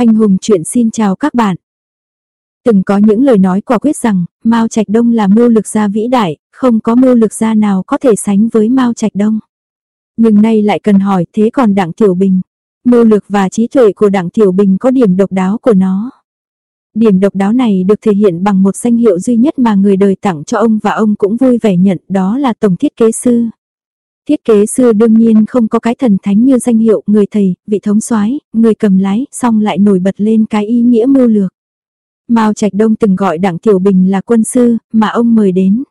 Anh Hùng chuyện xin chào các bạn. Từng có những lời nói quả quyết rằng, Mao Trạch Đông là mưu lực gia vĩ đại, không có mưu lực gia nào có thể sánh với Mao Trạch Đông. Nhưng nay lại cần hỏi thế còn Đặng Tiểu Bình. Mưu lực và trí tuệ của Đặng Tiểu Bình có điểm độc đáo của nó. Điểm độc đáo này được thể hiện bằng một danh hiệu duy nhất mà người đời tặng cho ông và ông cũng vui vẻ nhận đó là Tổng Thiết Kế Sư. Thiết kế sư đương nhiên không có cái thần thánh như danh hiệu người thầy, vị thống soái, người cầm lái, xong lại nổi bật lên cái ý nghĩa mưu lược. Mao Trạch Đông từng gọi Đặng Tiểu Bình là quân sư, mà ông mời đến.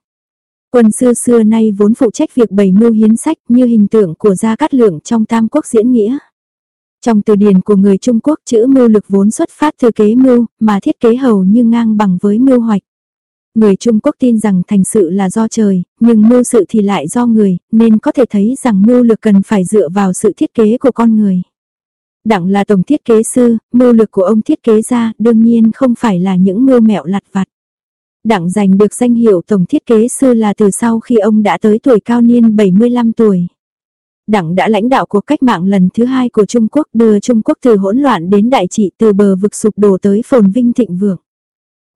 Quân sư xưa nay vốn phụ trách việc bày mưu hiến sách như hình tượng của Gia Cát Lượng trong Tam Quốc diễn nghĩa. Trong từ điển của người Trung Quốc chữ mưu lực vốn xuất phát từ kế mưu, mà thiết kế hầu như ngang bằng với mưu hoạch. Người Trung Quốc tin rằng thành sự là do trời, nhưng mưu sự thì lại do người, nên có thể thấy rằng mưu lực cần phải dựa vào sự thiết kế của con người. Đặng là tổng thiết kế sư, mưu lực của ông thiết kế ra đương nhiên không phải là những mưu mẹo lặt vặt. Đặng giành được danh hiệu tổng thiết kế sư là từ sau khi ông đã tới tuổi cao niên 75 tuổi. Đặng đã lãnh đạo cuộc cách mạng lần thứ hai của Trung Quốc đưa Trung Quốc từ hỗn loạn đến đại trị từ bờ vực sụp đổ tới phồn vinh thịnh vượng.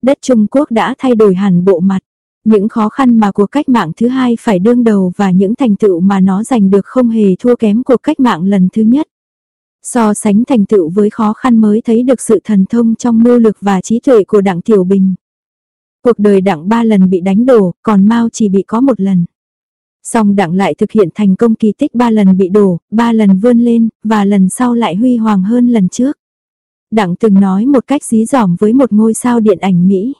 Đất Trung Quốc đã thay đổi hẳn bộ mặt. Những khó khăn mà cuộc cách mạng thứ hai phải đương đầu và những thành tựu mà nó giành được không hề thua kém cuộc cách mạng lần thứ nhất. So sánh thành tựu với khó khăn mới thấy được sự thần thông trong mưu lực và trí tuệ của Đặng Tiểu Bình. Cuộc đời Đặng ba lần bị đánh đổ, còn Mao chỉ bị có một lần. Song Đặng lại thực hiện thành công kỳ tích ba lần bị đổ, ba lần vươn lên, và lần sau lại huy hoàng hơn lần trước. Đặng từng nói một cách dí dỏm với một ngôi sao điện ảnh Mỹ.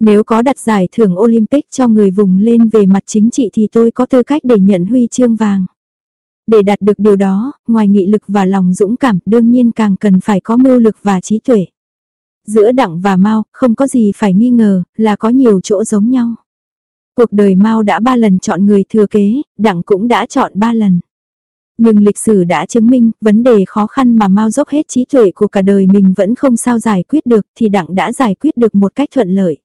Nếu có đặt giải thưởng Olympic cho người vùng lên về mặt chính trị thì tôi có tư cách để nhận huy chương vàng. Để đạt được điều đó, ngoài nghị lực và lòng dũng cảm đương nhiên càng cần phải có mưu lực và trí tuệ. Giữa Đặng và Mao không có gì phải nghi ngờ là có nhiều chỗ giống nhau. Cuộc đời Mao đã ba lần chọn người thừa kế, Đặng cũng đã chọn ba lần. Nhưng lịch sử đã chứng minh, vấn đề khó khăn mà Mao dốc hết trí tuệ của cả đời mình vẫn không sao giải quyết được thì Đặng đã giải quyết được một cách thuận lợi.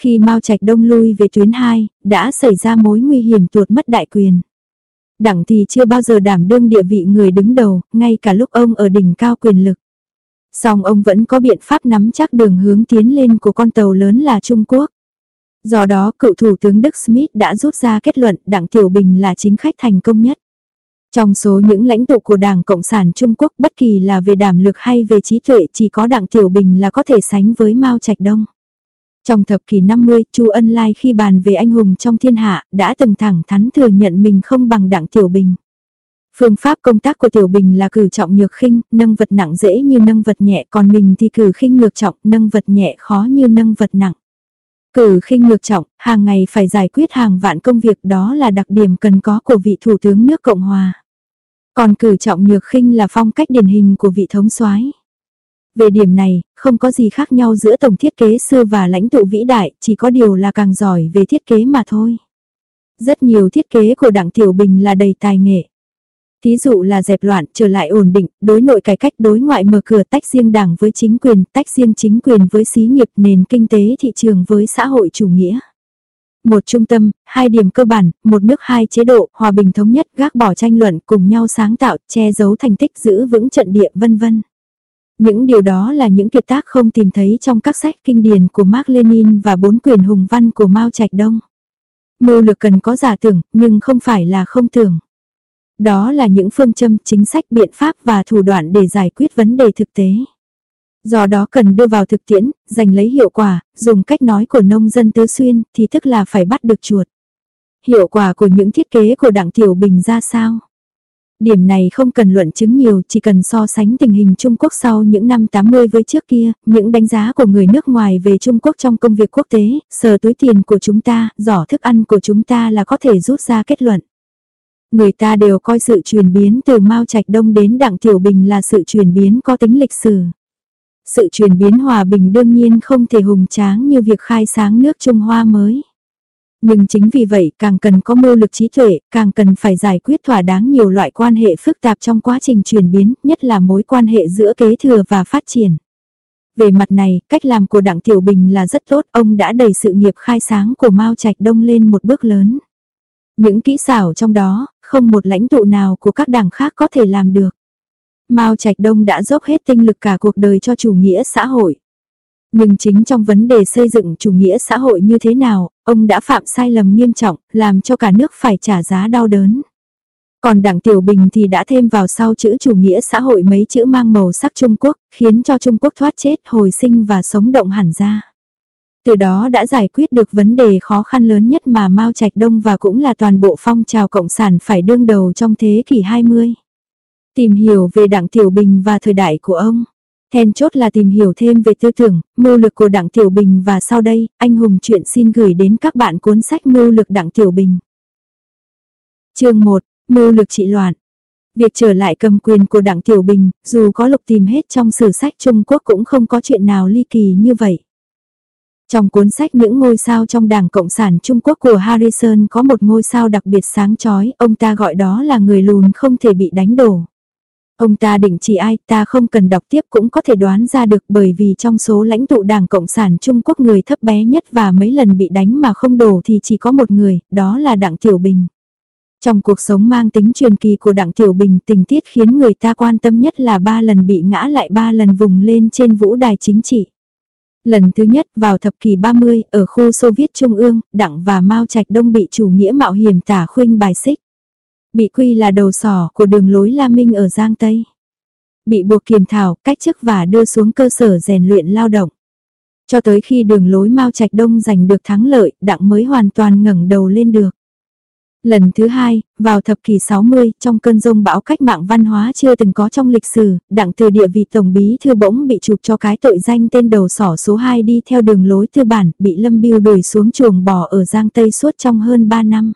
Khi Mao Trạch Đông lui về tuyến 2, đã xảy ra mối nguy hiểm tuột mất đại quyền. Đặng thì chưa bao giờ đảm đương địa vị người đứng đầu, ngay cả lúc ông ở đỉnh cao quyền lực. Song ông vẫn có biện pháp nắm chắc đường hướng tiến lên của con tàu lớn là Trung Quốc. Do đó cựu thủ tướng Đức Smith đã rút ra kết luận Đặng Tiểu Bình là chính khách thành công nhất. Trong số những lãnh tụ của Đảng Cộng sản Trung Quốc bất kỳ là về đảm lực hay về trí tuệ chỉ có Đặng Tiểu Bình là có thể sánh với Mao Trạch Đông. Trong thập kỷ 50, Chu Ân Lai khi bàn về anh hùng trong thiên hạ, đã từng thẳng thắn thừa nhận mình không bằng Đặng Tiểu Bình. Phương pháp công tác của Tiểu Bình là cử trọng nhược khinh, nâng vật nặng dễ như nâng vật nhẹ, còn mình thì cử khinh ngược trọng, nâng vật nhẹ khó như nâng vật nặng. Cử khinh ngược trọng, hàng ngày phải giải quyết hàng vạn công việc đó là đặc điểm cần có của vị thủ tướng nước Cộng Hòa. Còn cử trọng nhược khinh là phong cách điển hình của vị thống soái. Về điểm này, không có gì khác nhau giữa tổng thiết kế xưa và lãnh tụ vĩ đại, chỉ có điều là càng giỏi về thiết kế mà thôi. Rất nhiều thiết kế của Đặng Tiểu Bình là đầy tài nghệ. Thí dụ là dẹp loạn, trở lại ổn định, đối nội cải cách đối ngoại mở cửa tách riêng đảng với chính quyền, tách riêng chính quyền với xí nghiệp nền kinh tế thị trường với xã hội chủ nghĩa. Một trung tâm, hai điểm cơ bản, một nước hai chế độ, hòa bình thống nhất, gác bỏ tranh luận, cùng nhau sáng tạo, che giấu thành tích, giữ vững trận địa, vân vân. Những điều đó là những kiệt tác không tìm thấy trong các sách kinh điển của Mark Lenin và bốn quyền hùng văn của Mao Trạch Đông. Mưu lực cần có giả tưởng, nhưng không phải là không tưởng. Đó là những phương châm, chính sách, biện pháp và thủ đoạn để giải quyết vấn đề thực tế. Do đó cần đưa vào thực tiễn, giành lấy hiệu quả, dùng cách nói của nông dân tứ xuyên thì tức là phải bắt được chuột. Hiệu quả của những thiết kế của Đặng Tiểu Bình ra sao? Điểm này không cần luận chứng nhiều, chỉ cần so sánh tình hình Trung Quốc sau những năm 80 với trước kia, những đánh giá của người nước ngoài về Trung Quốc trong công việc quốc tế, sờ túi tiền của chúng ta, giỏ thức ăn của chúng ta là có thể rút ra kết luận. Người ta đều coi sự chuyển biến từ Mao Trạch Đông đến Đặng Tiểu Bình là sự chuyển biến có tính lịch sử. Sự chuyển biến hòa bình đương nhiên không thể hùng tráng như việc khai sáng nước Trung Hoa mới. Nhưng chính vì vậy càng cần có mưu lực trí tuệ, càng cần phải giải quyết thỏa đáng nhiều loại quan hệ phức tạp trong quá trình chuyển biến, nhất là mối quan hệ giữa kế thừa và phát triển. Về mặt này, cách làm của Đặng Tiểu Bình là rất tốt, ông đã đẩy sự nghiệp khai sáng của Mao Trạch Đông lên một bước lớn. Những kỹ xảo trong đó, không một lãnh tụ nào của các đảng khác có thể làm được. Mao Trạch Đông đã dốc hết tinh lực cả cuộc đời cho chủ nghĩa xã hội. Nhưng chính trong vấn đề xây dựng chủ nghĩa xã hội như thế nào, ông đã phạm sai lầm nghiêm trọng, làm cho cả nước phải trả giá đau đớn. Còn Đảng Tiểu Bình thì đã thêm vào sau chữ chủ nghĩa xã hội mấy chữ mang màu sắc Trung Quốc, khiến cho Trung Quốc thoát chết, hồi sinh và sống động hẳn ra. Từ đó đã giải quyết được vấn đề khó khăn lớn nhất mà Mao Trạch Đông và cũng là toàn bộ phong trào cộng sản phải đương đầu trong thế kỷ 20. Tìm hiểu về Đảng Tiểu Bình và thời đại của ông. Then chốt là tìm hiểu thêm về tư tưởng, mưu lực của Đảng Tiểu Bình và sau đây, anh Hùng chuyện xin gửi đến các bạn cuốn sách Mưu lực Đảng Tiểu Bình. Chương 1, Mưu lực trị loạn. Việc trở lại cầm quyền của Đảng Tiểu Bình, dù có lục tìm hết trong sử sách Trung Quốc cũng không có chuyện nào ly kỳ như vậy. Trong cuốn sách Những ngôi sao trong Đảng Cộng sản Trung Quốc của Harrison có một ngôi sao đặc biệt sáng chói, ông ta gọi đó là người lùn không thể bị đánh đổ. Ông ta định chỉ ai ta không cần đọc tiếp cũng có thể đoán ra được bởi vì trong số lãnh tụ Đảng Cộng sản Trung Quốc người thấp bé nhất và mấy lần bị đánh mà không đổ thì chỉ có một người, đó là Đặng Tiểu Bình. Trong cuộc sống mang tính truyền kỳ của Đặng Tiểu Bình tình tiết khiến người ta quan tâm nhất là ba lần bị ngã lại ba lần vùng lên trên vũ đài chính trị. Lần thứ nhất vào thập kỷ 30 ở khu Xô Viết Trung ương, Đặng và Mao Trạch Đông bị chủ nghĩa mạo hiểm tả khuynh bài xích. Bị quy là đầu sỏ của đường lối La Minh ở Giang Tây. Bị buộc kiềm thảo, cách chức và đưa xuống cơ sở rèn luyện lao động. Cho tới khi đường lối Mao Trạch Đông giành được thắng lợi, Đặng mới hoàn toàn ngẩng đầu lên được. Lần thứ hai, vào thập kỷ 60, trong cơn rông bão cách mạng văn hóa chưa từng có trong lịch sử, đặng từ địa vị tổng bí thư bỗng bị chụp cho cái tội danh tên đầu sỏ số 2 đi theo đường lối tư bản, bị Lâm Biêu đuổi xuống chuồng bò ở Giang Tây suốt trong hơn 3 năm.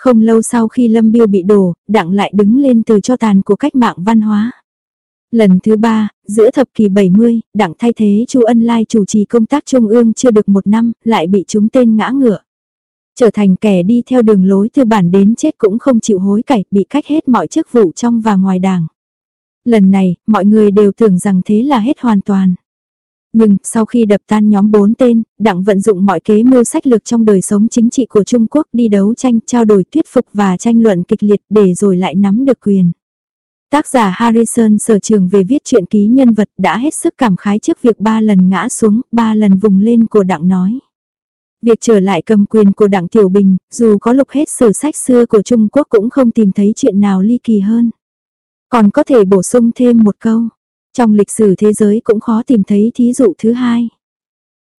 Không lâu sau khi Lâm Biêu bị đổ, đặng lại đứng lên từ cho tàn của cách mạng văn hóa. Lần thứ ba, giữa thập kỷ 70, đặng thay thế Chu Ân Lai chủ trì công tác trung ương chưa được một năm, lại bị chúng tên ngã ngựa trở thành kẻ đi theo đường lối tư bản đến chết cũng không chịu hối cải, bị cách hết mọi chức vụ trong và ngoài đảng. Lần này, mọi người đều tưởng rằng thế là hết hoàn toàn. Nhưng, sau khi đập tan nhóm bốn tên, đặng vận dụng mọi kế mưu sách lược trong đời sống chính trị của Trung Quốc đi đấu tranh, trao đổi thuyết phục và tranh luận kịch liệt để rồi lại nắm được quyền. Tác giả Harrison sở trường về viết truyện ký nhân vật đã hết sức cảm khái trước việc ba lần ngã xuống, ba lần vùng lên của đặng nói. Việc trở lại cầm quyền của Đặng Tiểu Bình, dù có lục hết sử sách xưa của Trung Quốc cũng không tìm thấy chuyện nào ly kỳ hơn. Còn có thể bổ sung thêm một câu. Trong lịch sử thế giới cũng khó tìm thấy thí dụ thứ hai.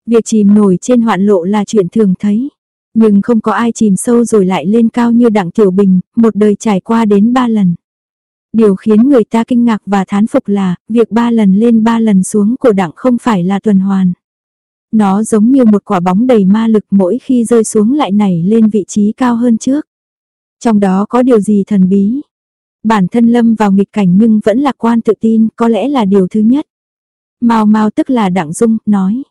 Việc chìm nổi trên hoạn lộ là chuyện thường thấy. Nhưng không có ai chìm sâu rồi lại lên cao như Đặng Tiểu Bình, một đời trải qua đến ba lần. Điều khiến người ta kinh ngạc và thán phục là, việc ba lần lên ba lần xuống của Đặng không phải là tuần hoàn. Nó giống như một quả bóng đầy ma lực mỗi khi rơi xuống lại nảy lên vị trí cao hơn trước. Trong đó có điều gì thần bí? Bản thân Lâm vào nghịch cảnh nhưng vẫn lạc quan tự tin có lẽ là điều thứ nhất. mau mau tức là Đặng Dung, nói.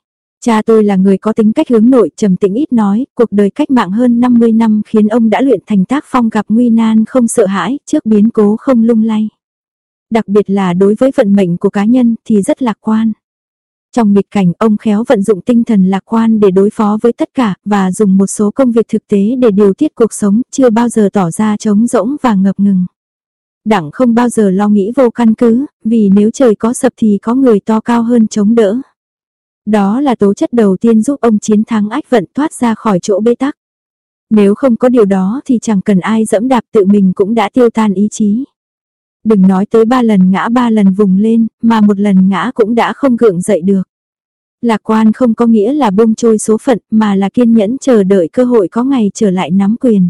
Cha tôi là người có tính cách hướng nội trầm tĩnh ít nói, cuộc đời cách mạng hơn 50 năm khiến ông đã luyện thành tác phong gặp nguy nan không sợ hãi, trước biến cố không lung lay. Đặc biệt là đối với vận mệnh của cá nhân thì rất lạc quan. Trong nghịch cảnh ông khéo vận dụng tinh thần lạc quan để đối phó với tất cả và dùng một số công việc thực tế để điều tiết cuộc sống chưa bao giờ tỏ ra trống rỗng và ngập ngừng. Đặng không bao giờ lo nghĩ vô căn cứ, vì nếu trời có sập thì có người to cao hơn chống đỡ. Đó là tố chất đầu tiên giúp ông chiến thắng ách vận thoát ra khỏi chỗ bế tắc. Nếu không có điều đó thì chẳng cần ai dẫm đạp tự mình cũng đã tiêu tan ý chí. Đừng nói tới ba lần ngã ba lần vùng lên, mà một lần ngã cũng đã không gượng dậy được. Lạc quan không có nghĩa là buông trôi số phận mà là kiên nhẫn chờ đợi cơ hội có ngày trở lại nắm quyền.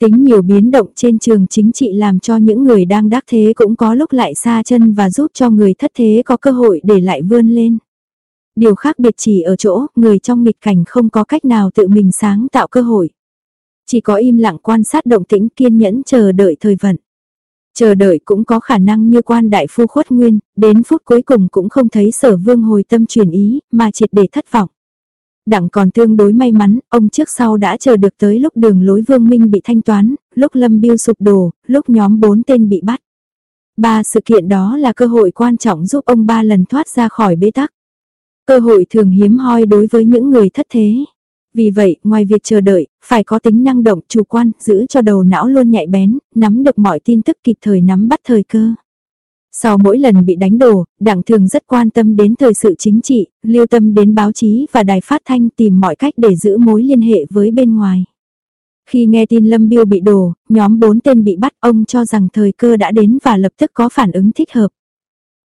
Tính nhiều biến động trên trường chính trị làm cho những người đang đắc thế cũng có lúc lại xa chân và giúp cho người thất thế có cơ hội để lại vươn lên. Điều khác biệt chỉ ở chỗ người trong nghịch cảnh không có cách nào tự mình sáng tạo cơ hội. Chỉ có im lặng quan sát động tĩnh kiên nhẫn chờ đợi thời vận. Chờ đợi cũng có khả năng như quan đại phu khuất nguyên, đến phút cuối cùng cũng không thấy sở vương hồi tâm chuyển ý, mà triệt để thất vọng. Đặng còn tương đối may mắn, ông trước sau đã chờ được tới lúc đường lối vương minh bị thanh toán, lúc lâm biêu sụp đổ, lúc nhóm bốn tên bị bắt. Ba sự kiện đó là cơ hội quan trọng giúp ông ba lần thoát ra khỏi bế tắc. Cơ hội thường hiếm hoi đối với những người thất thế. Vì vậy, ngoài việc chờ đợi, phải có tính năng động, chủ quan, giữ cho đầu não luôn nhạy bén, nắm được mọi tin tức kịp thời nắm bắt thời cơ. Sau mỗi lần bị đánh đổ, đảng thường rất quan tâm đến thời sự chính trị, lưu tâm đến báo chí và đài phát thanh tìm mọi cách để giữ mối liên hệ với bên ngoài. Khi nghe tin Lâm Biêu bị đổ, nhóm bốn tên bị bắt ông cho rằng thời cơ đã đến và lập tức có phản ứng thích hợp.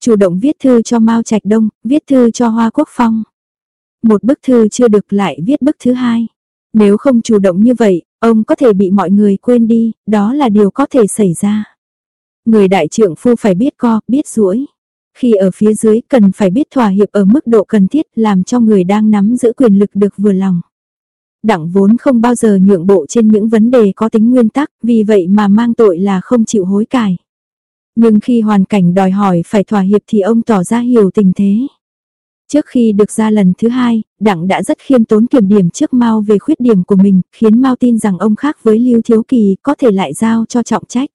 Chủ động viết thư cho Mao Trạch Đông, viết thư cho Hoa Quốc Phong. Một bức thư chưa được lại viết bức thứ hai. Nếu không chủ động như vậy, ông có thể bị mọi người quên đi, đó là điều có thể xảy ra. Người đại trưởng phu phải biết co, biết duỗi. Khi ở phía dưới cần phải biết thỏa hiệp ở mức độ cần thiết làm cho người đang nắm giữ quyền lực được vừa lòng. Đặng vốn không bao giờ nhượng bộ trên những vấn đề có tính nguyên tắc, vì vậy mà mang tội là không chịu hối cải. Nhưng khi hoàn cảnh đòi hỏi phải thỏa hiệp thì ông tỏ ra hiểu tình thế. Trước khi được ra lần thứ hai, Đặng đã rất khiêm tốn kiểm điểm trước Mao về khuyết điểm của mình, khiến Mao tin rằng ông khác với Lưu Thiếu Kỳ có thể lại giao cho trọng trách.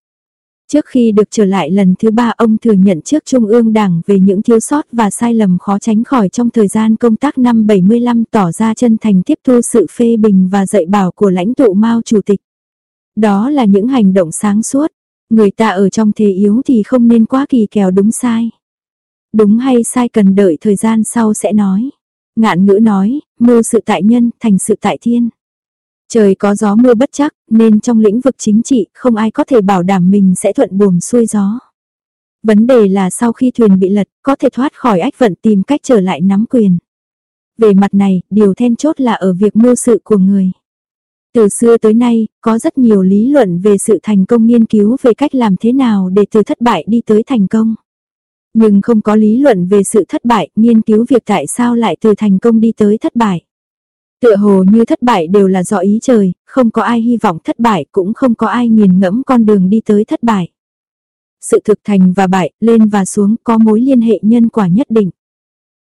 Trước khi được trở lại lần thứ ba ông thừa nhận trước Trung ương Đảng về những thiếu sót và sai lầm khó tránh khỏi trong thời gian công tác năm 75 tỏ ra chân thành tiếp thu sự phê bình và dạy bảo của lãnh tụ Mao Chủ tịch. Đó là những hành động sáng suốt. Người ta ở trong thế yếu thì không nên quá kỳ kèo đúng sai. Đúng hay sai cần đợi thời gian sau sẽ nói. Ngạn ngữ nói, mưu sự tại nhân, thành sự tại thiên. Trời có gió mưa bất chắc, nên trong lĩnh vực chính trị không ai có thể bảo đảm mình sẽ thuận buồm xuôi gió. Vấn đề là sau khi thuyền bị lật, có thể thoát khỏi ách vận tìm cách trở lại nắm quyền. Về mặt này, điều then chốt là ở việc mưu sự của người. Từ xưa tới nay, có rất nhiều lý luận về sự thành công nghiên cứu về cách làm thế nào để từ thất bại đi tới thành công. Nhưng không có lý luận về sự thất bại, nghiên cứu việc tại sao lại từ thành công đi tới thất bại. Tựa hồ như thất bại đều là do ý trời, không có ai hy vọng thất bại cũng không có ai nghiền ngẫm con đường đi tới thất bại. Sự thực thành và bại, lên và xuống có mối liên hệ nhân quả nhất định.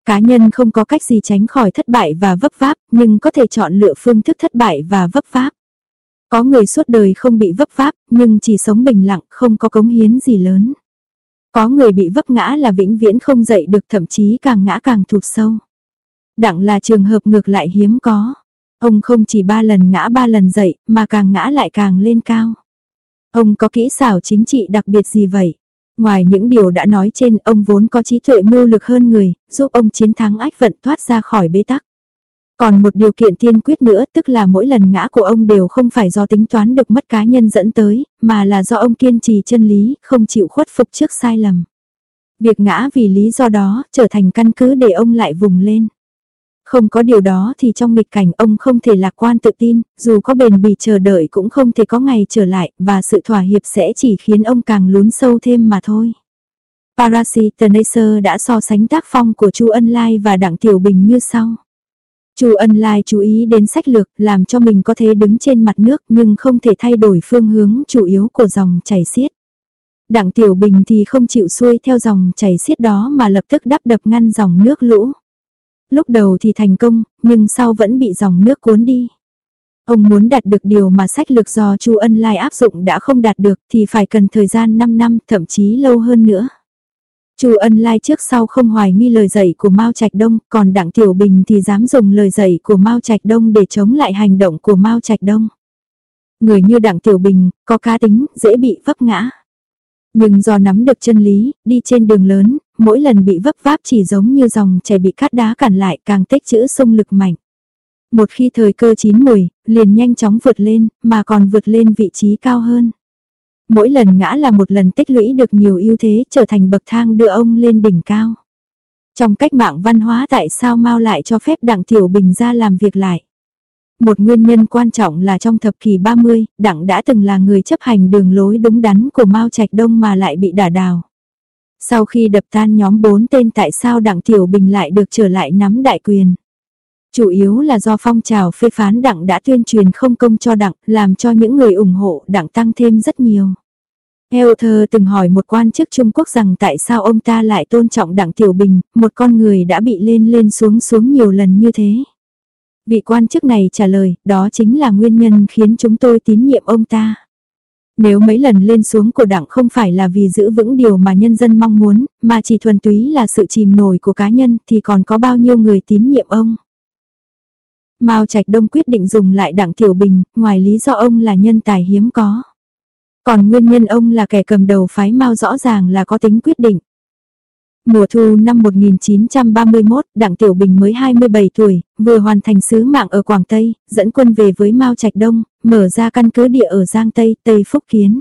Cá nhân không có cách gì tránh khỏi thất bại và vấp váp, nhưng có thể chọn lựa phương thức thất bại và vấp váp. Có người suốt đời không bị vấp váp, nhưng chỉ sống bình lặng, không có cống hiến gì lớn. Có người bị vấp ngã là vĩnh viễn không dậy được thậm chí càng ngã càng thụt sâu. Đặng là trường hợp ngược lại hiếm có. Ông không chỉ ba lần ngã ba lần dậy, mà càng ngã lại càng lên cao. Ông có kỹ xảo chính trị đặc biệt gì vậy? Ngoài những điều đã nói trên, ông vốn có trí tuệ mưu lực hơn người, giúp ông chiến thắng ách vận thoát ra khỏi bế tắc. Còn một điều kiện tiên quyết nữa tức là mỗi lần ngã của ông đều không phải do tính toán được mất cá nhân dẫn tới, mà là do ông kiên trì chân lý, không chịu khuất phục trước sai lầm. Việc ngã vì lý do đó trở thành căn cứ để ông lại vùng lên. Không có điều đó thì trong nghịch cảnh ông không thể lạc quan tự tin, dù có bền bỉ chờ đợi cũng không thể có ngày trở lại, và sự thỏa hiệp sẽ chỉ khiến ông càng lún sâu thêm mà thôi. Parasitaneser đã so sánh tác phong của Chu Ân Lai và Đặng Tiểu Bình như sau. Chu Ân Lai chú ý đến sách lược, làm cho mình có thể đứng trên mặt nước nhưng không thể thay đổi phương hướng chủ yếu của dòng chảy xiết. Đặng Tiểu Bình thì không chịu xuôi theo dòng chảy xiết đó mà lập tức đắp đập ngăn dòng nước lũ. Lúc đầu thì thành công, nhưng sau vẫn bị dòng nước cuốn đi. Ông muốn đạt được điều mà sách lược do Chu Ân Lai áp dụng đã không đạt được thì phải cần thời gian 5 năm, thậm chí lâu hơn nữa. Chu Ân Lai trước sau không hoài nghi lời dạy của Mao Trạch Đông, còn Đặng Tiểu Bình thì dám dùng lời dạy của Mao Trạch Đông để chống lại hành động của Mao Trạch Đông. Người như Đặng Tiểu Bình, có cá tính, dễ bị vấp ngã. Nhưng do nắm được chân lý, đi trên đường lớn, mỗi lần bị vấp váp chỉ giống như dòng chảy bị cát đá cản lại càng tích chữ sung lực mạnh. Một khi thời cơ chín mùi, liền nhanh chóng vượt lên, mà còn vượt lên vị trí cao hơn. Mỗi lần ngã là một lần tích lũy được nhiều ưu thế trở thành bậc thang đưa ông lên đỉnh cao. Trong cách mạng văn hóa tại sao Mao lại cho phép Đặng Tiểu Bình ra làm việc lại? Một nguyên nhân quan trọng là trong thập kỷ 30, Đặng đã từng là người chấp hành đường lối đúng đắn của Mao Trạch Đông mà lại bị đả đào. Sau khi đập tan nhóm bốn tên tại sao Đặng Tiểu Bình lại được trở lại nắm đại quyền? Chủ yếu là do phong trào phê phán Đặng đã tuyên truyền không công cho Đặng, làm cho những người ủng hộ Đặng tăng thêm rất nhiều. heo thơ từng hỏi một quan chức Trung Quốc rằng tại sao ông ta lại tôn trọng Đặng Tiểu Bình, một con người đã bị lên lên xuống xuống nhiều lần như thế. Vị quan chức này trả lời, đó chính là nguyên nhân khiến chúng tôi tín nhiệm ông ta. Nếu mấy lần lên xuống của đảng không phải là vì giữ vững điều mà nhân dân mong muốn, mà chỉ thuần túy là sự chìm nổi của cá nhân thì còn có bao nhiêu người tín nhiệm ông. Mao Trạch Đông quyết định dùng lại đảng Tiểu Bình, ngoài lý do ông là nhân tài hiếm có. Còn nguyên nhân ông là kẻ cầm đầu phái Mao rõ ràng là có tính quyết định. Mùa thu năm 1931, Đặng Tiểu Bình mới 27 tuổi, vừa hoàn thành sứ mạng ở Quảng Tây, dẫn quân về với Mao Trạch Đông, mở ra căn cứ địa ở Giang Tây, Tây Phúc Kiến.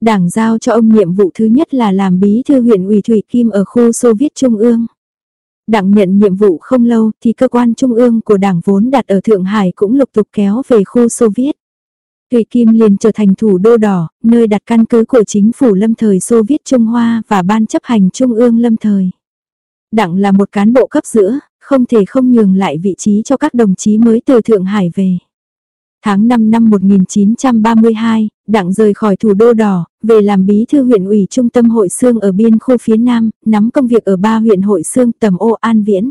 Đảng giao cho ông nhiệm vụ thứ nhất là làm bí thư huyện ủy Thủy Kim ở khu Xô Viết Trung ương. Đảng nhận nhiệm vụ không lâu thì cơ quan trung ương của đảng vốn đặt ở Thượng Hải cũng lục tục kéo về khu Xô Viết. Thủy Kim liền trở thành thủ đô đỏ, nơi đặt căn cứ của chính phủ lâm thời Xô Viết Trung Hoa và ban chấp hành trung ương lâm thời. Đặng là một cán bộ cấp giữa, không thể không nhường lại vị trí cho các đồng chí mới từ Thượng Hải về. Tháng 5 năm 1932, Đặng rời khỏi thủ đô đỏ, về làm bí thư huyện ủy trung tâm hội xương ở biên khu phía Nam, nắm công việc ở ba huyện hội xương tầm ô An Viễn.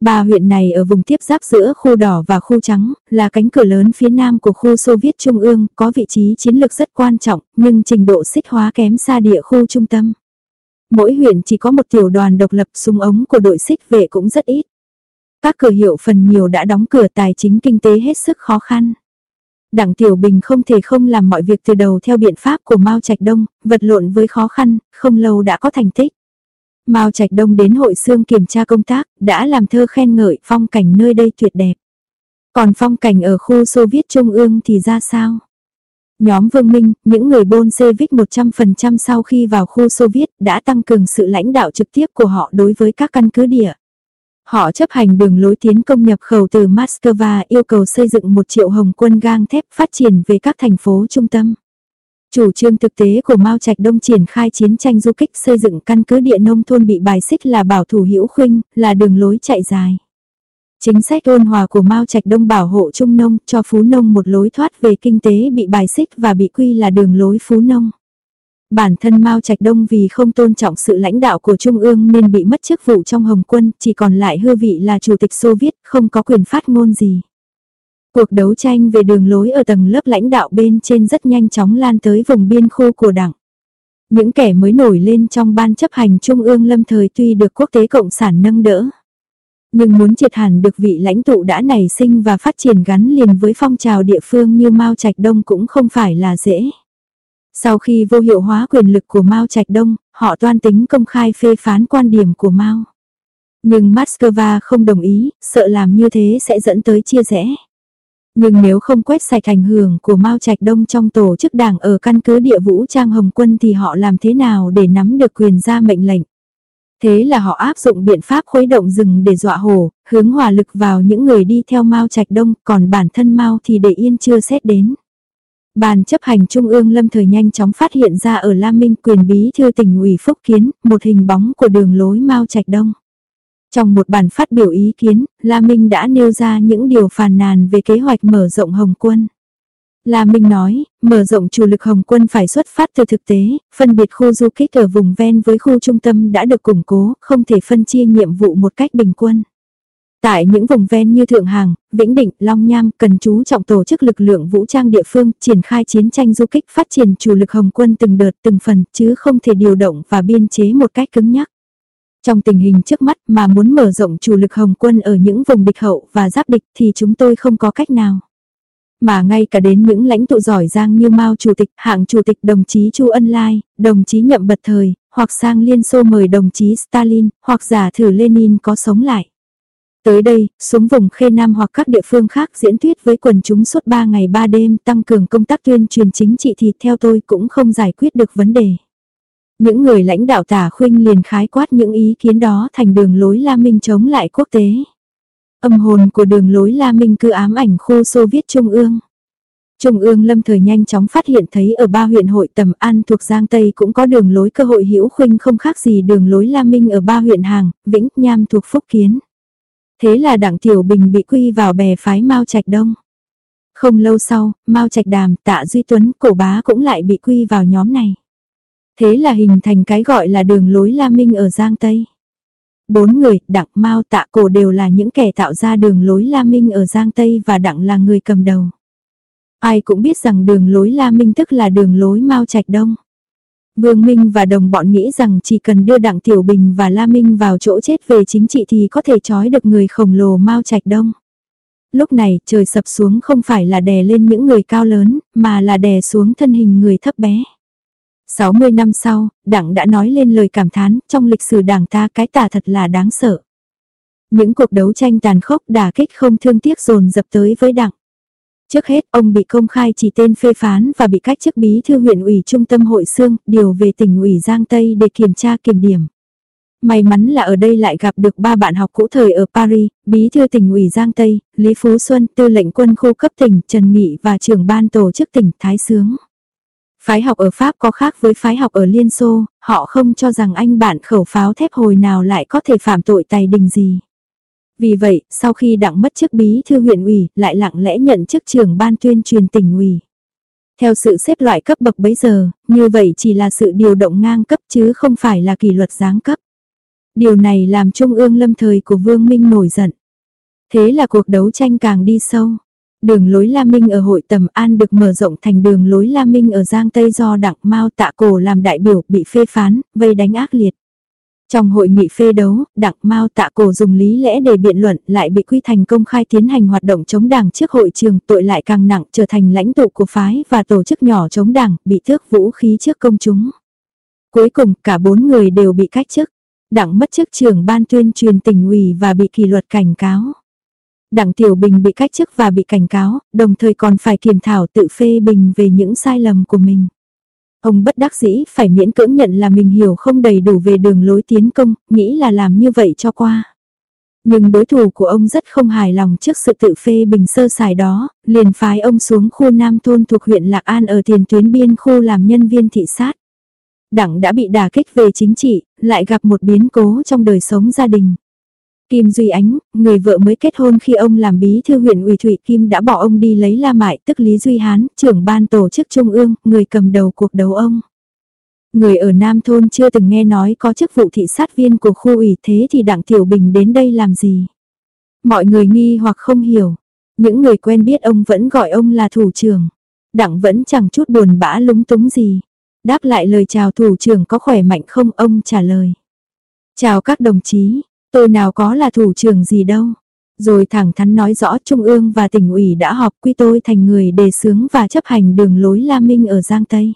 Ba huyện này ở vùng tiếp giáp giữa khu đỏ và khu trắng, là cánh cửa lớn phía nam của khu Xô Viết Trung ương, có vị trí chiến lược rất quan trọng, nhưng trình độ xích hóa kém xa địa khu trung tâm. Mỗi huyện chỉ có một tiểu đoàn độc lập súng ống của đội xích vệ cũng rất ít. Các cửa hiệu phần nhiều đã đóng cửa tài chính kinh tế hết sức khó khăn. Đảng Tiểu Bình không thể không làm mọi việc từ đầu theo biện pháp của Mao Trạch Đông, vật lộn với khó khăn, không lâu đã có thành tích. Mao Trạch Đông đến hội xương kiểm tra công tác, đã làm thơ khen ngợi phong cảnh nơi đây tuyệt đẹp. Còn phong cảnh ở khu Xô Viết Trung ương thì ra sao? Nhóm Vương Minh, những người Bolshevik 100% sau khi vào khu Xô Viết đã tăng cường sự lãnh đạo trực tiếp của họ đối với các căn cứ địa. Họ chấp hành đường lối tiến công nhập khẩu từ Moscow yêu cầu xây dựng một triệu hồng quân gang thép phát triển về các thành phố trung tâm. Chủ trương thực tế của Mao Trạch Đông triển khai chiến tranh du kích xây dựng căn cứ địa nông thôn bị bài xích là bảo thủ hữu khuynh, là đường lối chạy dài. Chính sách ôn hòa của Mao Trạch Đông bảo hộ trung nông cho phú nông một lối thoát về kinh tế bị bài xích và bị quy là đường lối phú nông. Bản thân Mao Trạch Đông vì không tôn trọng sự lãnh đạo của Trung ương nên bị mất chức vụ trong Hồng quân, chỉ còn lại hư vị là chủ tịch Xô Viết, không có quyền phát ngôn gì. Cuộc đấu tranh về đường lối ở tầng lớp lãnh đạo bên trên rất nhanh chóng lan tới vùng biên khu của đảng. Những kẻ mới nổi lên trong ban chấp hành trung ương lâm thời tuy được quốc tế cộng sản nâng đỡ. Nhưng muốn triệt hẳn được vị lãnh tụ đã nảy sinh và phát triển gắn liền với phong trào địa phương như Mao Trạch Đông cũng không phải là dễ. Sau khi vô hiệu hóa quyền lực của Mao Trạch Đông, họ toan tính công khai phê phán quan điểm của Mao. Nhưng Moscow không đồng ý, sợ làm như thế sẽ dẫn tới chia rẽ. Nhưng nếu không quét sạch ảnh hưởng của Mao Trạch Đông trong tổ chức đảng ở căn cứ địa vũ trang Hồng Quân thì họ làm thế nào để nắm được quyền ra mệnh lệnh? Thế là họ áp dụng biện pháp khuấy động rừng để dọa hổ, hướng hỏa lực vào những người đi theo Mao Trạch Đông, còn bản thân Mao thì để yên chưa xét đến. Bàn chấp hành trung ương lâm thời nhanh chóng phát hiện ra ở Lam Minh quyền bí thư tỉnh ủy Phúc Kiến, một hình bóng của đường lối Mao Trạch Đông. Trong một bản phát biểu ý kiến, La Minh đã nêu ra những điều phàn nàn về kế hoạch mở rộng Hồng quân. La Minh nói, mở rộng chủ lực Hồng quân phải xuất phát từ thực tế, phân biệt khu du kích ở vùng ven với khu trung tâm đã được củng cố, không thể phân chia nhiệm vụ một cách bình quân. Tại những vùng ven như Thượng Hàng, Vĩnh Định, Long Nham cần chú trọng tổ chức lực lượng vũ trang địa phương, triển khai chiến tranh du kích phát triển chủ lực Hồng quân từng đợt từng phần chứ không thể điều động và biên chế một cách cứng nhắc. Trong tình hình trước mắt mà muốn mở rộng chủ lực Hồng quân ở những vùng địch hậu và giáp địch thì chúng tôi không có cách nào. Mà ngay cả đến những lãnh tụ giỏi giang như Mao Chủ tịch, hạng Chủ tịch đồng chí Chu Ân Lai, đồng chí Nhậm Bật Thời, hoặc sang Liên Xô mời đồng chí Stalin, hoặc giả thử Lenin có sống lại. Tới đây, xuống vùng Khê Nam hoặc các địa phương khác diễn thuyết với quần chúng suốt 3 ngày 3 đêm tăng cường công tác tuyên truyền chính trị thì theo tôi cũng không giải quyết được vấn đề. Những người lãnh đạo tả khuynh liền khái quát những ý kiến đó thành đường lối La Minh chống lại quốc tế. Âm hồn của đường lối La Minh cứ ám ảnh khu Xô Viết Trung ương. Trung ương lâm thời nhanh chóng phát hiện thấy ở ba huyện hội tầm an thuộc Giang Tây cũng có đường lối cơ hội hữu khuynh không khác gì đường lối La Minh ở ba huyện hàng, Vĩnh, Nham thuộc Phúc Kiến. Thế là đảng Tiểu Bình bị quy vào bè phái Mao Trạch Đông. Không lâu sau, Mao Trạch Đàm, Tạ Duy Tuấn, Cổ Bá cũng lại bị quy vào nhóm này. Thế là hình thành cái gọi là đường lối La Minh ở Giang Tây. Bốn người, Đặng Mao Tạ Cổ đều là những kẻ tạo ra đường lối La Minh ở Giang Tây và Đặng là người cầm đầu. Ai cũng biết rằng đường lối La Minh tức là đường lối Mao Trạch Đông. Vương Minh và đồng bọn nghĩ rằng chỉ cần đưa Đặng Tiểu Bình và La Minh vào chỗ chết về chính trị thì có thể trói được người khổng lồ Mao Trạch Đông. Lúc này trời sập xuống không phải là đè lên những người cao lớn, mà là đè xuống thân hình người thấp bé. 60 năm sau, đảng đã nói lên lời cảm thán, trong lịch sử đảng ta cái tà thật là đáng sợ. Những cuộc đấu tranh tàn khốc đả kích không thương tiếc dồn dập tới với đảng. Trước hết, ông bị công khai chỉ tên phê phán và bị cách chức bí thư huyện ủy trung tâm hội xương, điều về tỉnh ủy Giang Tây để kiểm tra kiểm điểm. May mắn là ở đây lại gặp được ba bạn học cũ thời ở Paris, bí thư tỉnh ủy Giang Tây, Lý Phú Xuân, tư lệnh quân khu cấp tỉnh Trần Nghị và trưởng ban tổ chức tỉnh Thái Sướng. Phái học ở Pháp có khác với phái học ở Liên Xô, họ không cho rằng anh bạn khẩu pháo thép hồi nào lại có thể phạm tội tài đình gì. Vì vậy, sau khi đặng mất chức bí thư huyện ủy, lại lặng lẽ nhận chức trưởng ban tuyên truyền tỉnh ủy. Theo sự xếp loại cấp bậc bấy giờ, như vậy chỉ là sự điều động ngang cấp chứ không phải là kỷ luật giáng cấp. Điều này làm Trung ương lâm thời của Vương Minh nổi giận. Thế là cuộc đấu tranh càng đi sâu. Đường lối La Minh ở hội tầm an được mở rộng thành đường lối La Minh ở Giang Tây do đặng Mao tạ cổ làm đại biểu bị phê phán, vây đánh ác liệt. Trong hội nghị phê đấu, đặng Mao tạ cổ dùng lý lẽ để biện luận lại bị quy thành công khai tiến hành hoạt động chống đảng trước hội trường tội lại càng nặng trở thành lãnh tụ của phái và tổ chức nhỏ chống đảng bị thước vũ khí trước công chúng. Cuối cùng cả bốn người đều bị cách chức. Đặng mất chức trưởng ban tuyên truyền tỉnh ủy và bị kỷ luật cảnh cáo. Đặng Tiểu Bình bị cách chức và bị cảnh cáo, đồng thời còn phải kiểm thảo tự phê bình về những sai lầm của mình. Ông bất đắc dĩ phải miễn cưỡng nhận là mình hiểu không đầy đủ về đường lối tiến công, nghĩ là làm như vậy cho qua. Nhưng đối thủ của ông rất không hài lòng trước sự tự phê bình sơ sài đó, liền phái ông xuống khu Nam Thôn thuộc huyện Lạc An ở tiền tuyến biên khu làm nhân viên thị sát. Đặng đã bị đả kích về chính trị, lại gặp một biến cố trong đời sống gia đình. Kim Duy Ánh, người vợ mới kết hôn khi ông làm bí thư huyện ủy Thụy Kim đã bỏ ông đi lấy La Mại tức Lý Duy Hán, trưởng ban tổ chức trung ương, người cầm đầu cuộc đấu ông. Người ở Nam Thôn chưa từng nghe nói có chức vụ thị sát viên của khu ủy thế thì Đặng Tiểu Bình đến đây làm gì? Mọi người nghi hoặc không hiểu. Những người quen biết ông vẫn gọi ông là thủ trưởng. Đặng vẫn chẳng chút buồn bã lúng túng gì. Đáp lại lời chào thủ trưởng có khỏe mạnh không ông trả lời. Chào các đồng chí, tôi nào có là thủ trưởng gì đâu. Rồi thẳng thắn nói rõ Trung ương và tỉnh ủy đã họp quy tôi thành người đề xướng và chấp hành đường lối La Minh ở Giang Tây.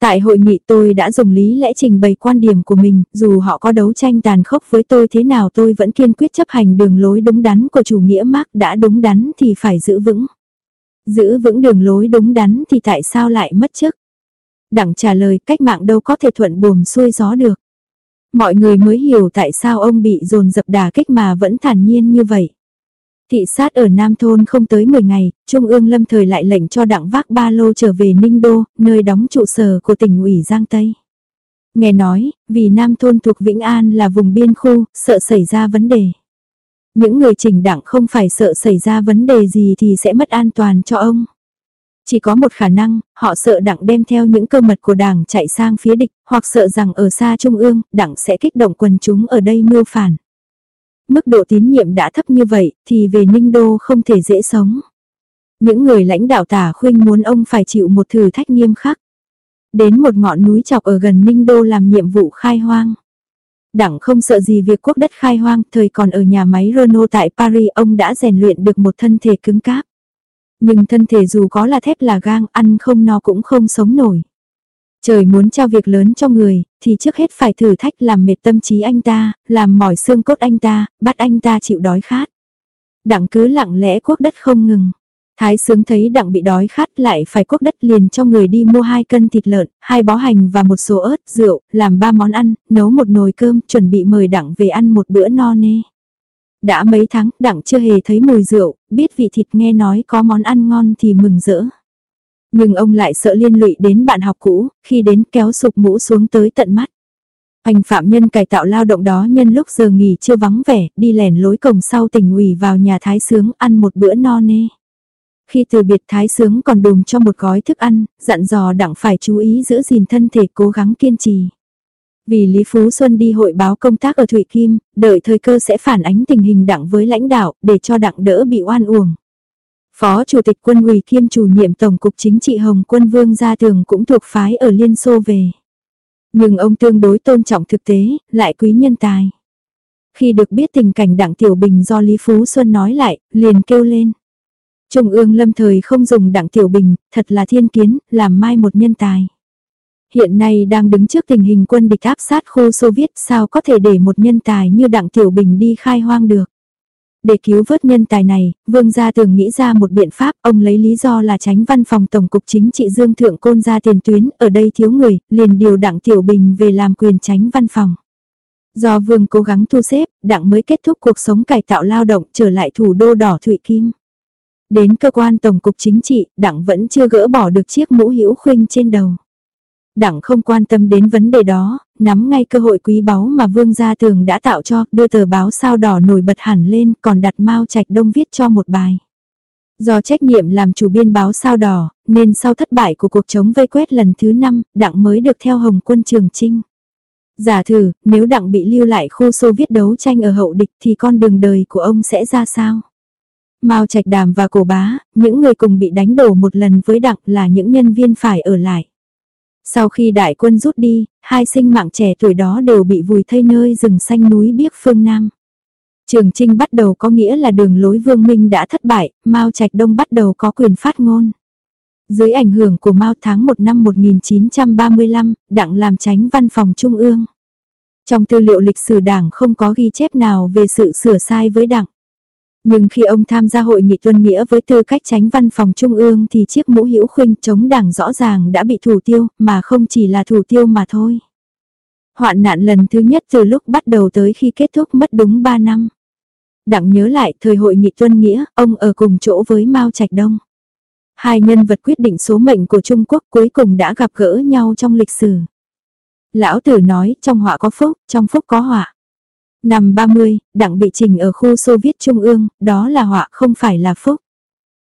Tại hội nghị tôi đã dùng lý lẽ trình bày quan điểm của mình, dù họ có đấu tranh tàn khốc với tôi thế nào tôi vẫn kiên quyết chấp hành đường lối đúng đắn của chủ nghĩa Mark đã đúng đắn thì phải giữ vững. Giữ vững đường lối đúng đắn thì tại sao lại mất chức? Đặng trả lời cách mạng đâu có thể thuận buồm xuôi gió được. Mọi người mới hiểu tại sao ông bị dồn dập đả kích mà vẫn thản nhiên như vậy. Thị sát ở Nam Thôn không tới 10 ngày, Trung ương lâm thời lại lệnh cho đặng vác ba lô trở về Ninh Đô, nơi đóng trụ sở của tỉnh ủy Giang Tây. Nghe nói, vì Nam Thôn thuộc Vĩnh An là vùng biên khu, sợ xảy ra vấn đề. Những người chỉnh đảng không phải sợ xảy ra vấn đề gì thì sẽ mất an toàn cho ông. Chỉ có một khả năng, họ sợ đảng đem theo những cơ mật của đảng chạy sang phía địch, hoặc sợ rằng ở xa trung ương, đảng sẽ kích động quần chúng ở đây mưu phản. Mức độ tín nhiệm đã thấp như vậy, thì về Ninh Đô không thể dễ sống. Những người lãnh đạo tả khuyên muốn ông phải chịu một thử thách nghiêm khắc. Đến một ngọn núi chọc ở gần Ninh Đô làm nhiệm vụ khai hoang. Đảng không sợ gì việc quốc đất khai hoang, thời còn ở nhà máy Renault tại Paris ông đã rèn luyện được một thân thể cứng cáp. Nhưng thân thể dù có là thép là gang ăn không no cũng không sống nổi. Trời muốn trao việc lớn cho người, thì trước hết phải thử thách làm mệt tâm trí anh ta, làm mỏi xương cốt anh ta, bắt anh ta chịu đói khát. Đặng cứ lặng lẽ quốc đất không ngừng. Thái sướng thấy đặng bị đói khát lại phải quốc đất liền cho người đi mua hai cân thịt lợn, hai bó hành và một số ớt, rượu, làm ba món ăn, nấu một nồi cơm, chuẩn bị mời đặng về ăn một bữa no nê. Đã mấy tháng, đặng chưa hề thấy mùi rượu, biết vị thịt nghe nói có món ăn ngon thì mừng rỡ. Nhưng ông lại sợ liên lụy đến bạn học cũ, khi đến kéo sụp mũ xuống tới tận mắt. Anh phạm nhân cải tạo lao động đó nhân lúc giờ nghỉ chưa vắng vẻ, đi lẻn lối cổng sau tỉnh ủy vào nhà thái sướng ăn một bữa no nê. Khi từ biệt thái sướng còn đùm cho một gói thức ăn, dặn dò đặng phải chú ý giữ gìn thân thể cố gắng kiên trì. Vì Lý Phú Xuân đi hội báo công tác ở Thụy Kim, đợi thời cơ sẽ phản ánh tình hình đặng với lãnh đạo để cho đặng đỡ bị oan uổng. Phó Chủ tịch quân ủy kiêm chủ nhiệm Tổng cục Chính trị Hồng quân Vương Gia Tường cũng thuộc phái ở Liên Xô về. Nhưng ông tương đối tôn trọng thực tế, lại quý nhân tài. Khi được biết tình cảnh đặng Tiểu Bình do Lý Phú Xuân nói lại, liền kêu lên. Trung ương lâm thời không dùng đặng Tiểu Bình, thật là thiên kiến, làm mai một nhân tài. Hiện nay đang đứng trước tình hình quân địch áp sát khu Soviet, sao có thể để một nhân tài như Đặng Tiểu Bình đi khai hoang được. Để cứu vớt nhân tài này, Vương Gia Tường nghĩ ra một biện pháp, ông lấy lý do là tránh văn phòng Tổng cục Chính trị Dương Thượng Côn ra tiền tuyến, ở đây thiếu người, liền điều Đặng Tiểu Bình về làm quyền tránh văn phòng. Do Vương cố gắng thu xếp, Đặng mới kết thúc cuộc sống cải tạo lao động trở lại thủ đô đỏ Thụy Kim. Đến cơ quan Tổng cục Chính trị, Đặng vẫn chưa gỡ bỏ được chiếc mũ hữu khuynh trên đầu. Đặng không quan tâm đến vấn đề đó, nắm ngay cơ hội quý báu mà Vương Gia Tường đã tạo cho, đưa tờ báo sao đỏ nổi bật hẳn lên, còn đặt Mao Trạch Đông viết cho một bài. Do trách nhiệm làm chủ biên báo sao đỏ, nên sau thất bại của cuộc chống vây quét lần thứ 5, Đặng mới được theo Hồng quân Trường Trinh. Giả thử, nếu Đặng bị lưu lại khu Xô viết đấu tranh ở hậu địch thì con đường đời của ông sẽ ra sao? Mao Trạch Đàm và Cổ Bá, những người cùng bị đánh đổ một lần với Đặng là những nhân viên phải ở lại. Sau khi đại quân rút đi, hai sinh mạng trẻ tuổi đó đều bị vùi thây nơi rừng xanh núi biếc phương Nam. Trường Trinh bắt đầu có nghĩa là đường lối vương minh đã thất bại, Mao Trạch Đông bắt đầu có quyền phát ngôn. Dưới ảnh hưởng của Mao tháng 1 năm 1935, đặng làm tránh văn phòng trung ương. Trong tư liệu lịch sử đảng không có ghi chép nào về sự sửa sai với Đặng. Nhưng khi ông tham gia hội nghị tuân nghĩa với tư cách tránh văn phòng trung ương thì chiếc mũ hữu khuynh chống đảng rõ ràng đã bị thủ tiêu, mà không chỉ là thủ tiêu mà thôi. Hoạn nạn lần thứ nhất từ lúc bắt đầu tới khi kết thúc mất đúng 3 năm. Đặng nhớ lại thời hội nghị tuân nghĩa, ông ở cùng chỗ với Mao Trạch Đông. Hai nhân vật quyết định số mệnh của Trung Quốc cuối cùng đã gặp gỡ nhau trong lịch sử. Lão tử nói trong họa có phúc, trong phúc có họa. Năm 30, đặng bị trình ở khu Xô Viết Trung ương, đó là họa không phải là phúc.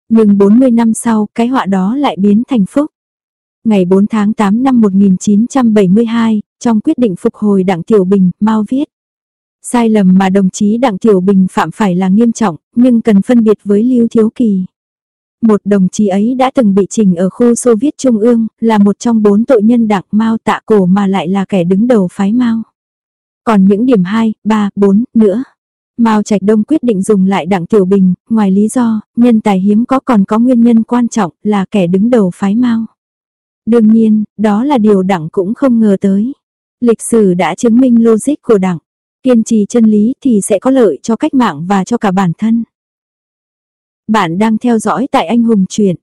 Nhưng 40 năm sau, cái họa đó lại biến thành phúc. Ngày 4 tháng 8 năm 1972, trong quyết định phục hồi Đặng Tiểu Bình, Mao viết. Sai lầm mà đồng chí Đặng Tiểu Bình phạm phải là nghiêm trọng, nhưng cần phân biệt với Lưu Thiếu Kỳ. Một đồng chí ấy đã từng bị trình ở khu Xô Viết Trung ương, là một trong bốn tội nhân Đặng Mao tạ cổ mà lại là kẻ đứng đầu phái Mao. Còn những điểm 2, 3, 4 nữa. Mao Trạch Đông quyết định dùng lại Đặng Tiểu Bình, ngoài lý do, nhân tài hiếm có còn có nguyên nhân quan trọng là kẻ đứng đầu phái Mao. Đương nhiên, đó là điều Đặng cũng không ngờ tới. Lịch sử đã chứng minh logic của Đặng. Kiên trì chân lý thì sẽ có lợi cho cách mạng và cho cả bản thân. Bạn đang theo dõi tại anh hùng truyện.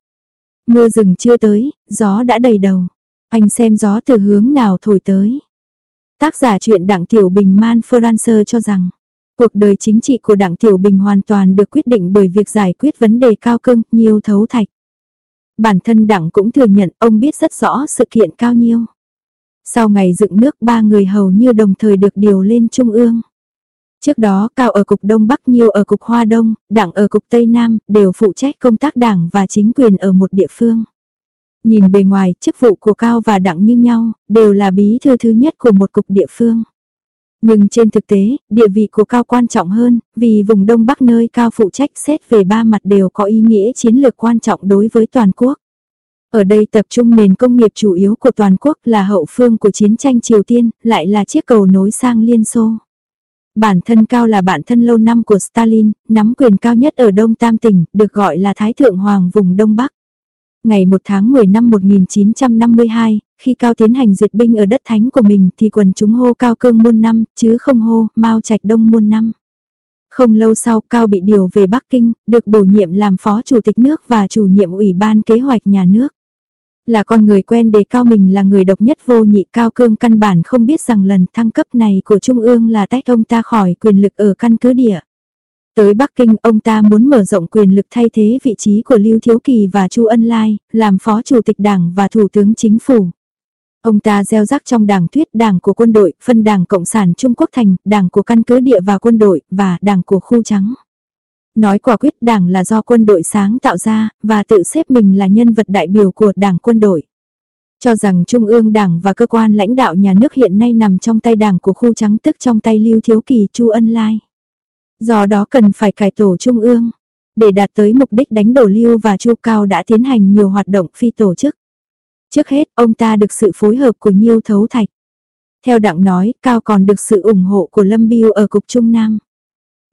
Mưa rừng chưa tới, gió đã đầy đầu. Anh xem gió từ hướng nào thổi tới. Tác giả truyện Đặng Tiểu Bình Man Francer cho rằng, cuộc đời chính trị của Đặng Tiểu Bình hoàn toàn được quyết định bởi việc giải quyết vấn đề cao cưng, nhiều thấu thạch. Bản thân Đặng cũng thừa nhận ông biết rất rõ sự kiện cao nhiêu. Sau ngày dựng nước ba người hầu như đồng thời được điều lên trung ương. Trước đó Cao ở Cục Đông Bắc Nhiêu ở Cục Hoa Đông, Đảng ở Cục Tây Nam, đều phụ trách công tác đảng và chính quyền ở một địa phương. Nhìn bề ngoài, chức vụ của Cao và Đặng như nhau, đều là bí thư thứ nhất của một cục địa phương. Nhưng trên thực tế, địa vị của Cao quan trọng hơn, vì vùng Đông Bắc nơi Cao phụ trách xét về ba mặt đều có ý nghĩa chiến lược quan trọng đối với toàn quốc. Ở đây tập trung nền công nghiệp chủ yếu của toàn quốc là hậu phương của chiến tranh Triều Tiên, lại là chiếc cầu nối sang Liên Xô. Bản thân Cao là bạn thân lâu năm của Stalin, nắm quyền cao nhất ở Đông Tam tỉnh, được gọi là Thái Thượng Hoàng vùng Đông Bắc. Ngày 1 tháng 10 năm 1952, khi Cao tiến hành duyệt binh ở đất thánh của mình thì quần chúng hô Cao cương muôn năm, chứ không hô Mao Trạch Đông muôn năm. Không lâu sau Cao bị điều về Bắc Kinh, được bổ nhiệm làm phó chủ tịch nước và chủ nhiệm ủy ban kế hoạch nhà nước. Là con người quen đề cao mình là người độc nhất vô nhị Cao Cương căn bản không biết rằng lần thăng cấp này của Trung ương là tách ông ta khỏi quyền lực ở căn cứ địa. Tới Bắc Kinh, ông ta muốn mở rộng quyền lực thay thế vị trí của Lưu Thiếu Kỳ và Chu Ân Lai, làm phó chủ tịch đảng và thủ tướng chính phủ. Ông ta gieo rắc trong đảng thuyết đảng của quân đội, phân đảng Cộng sản Trung Quốc thành, đảng của căn cứ địa và quân đội, và đảng của khu trắng. Nói quả quyết đảng là do quân đội sáng tạo ra, và tự xếp mình là nhân vật đại biểu của đảng quân đội. Cho rằng Trung ương đảng và cơ quan lãnh đạo nhà nước hiện nay nằm trong tay đảng của khu trắng tức trong tay Lưu Thiếu Kỳ Chu Ân Lai. Do đó cần phải cải tổ trung ương. Để đạt tới mục đích đánh đổ Lưu và Chu Cao đã tiến hành nhiều hoạt động phi tổ chức. Trước hết, ông ta được sự phối hợp của Nhiêu Thấu Thạch. Theo Đặng nói, Cao còn được sự ủng hộ của Lâm Biêu ở Cục Trung Nam.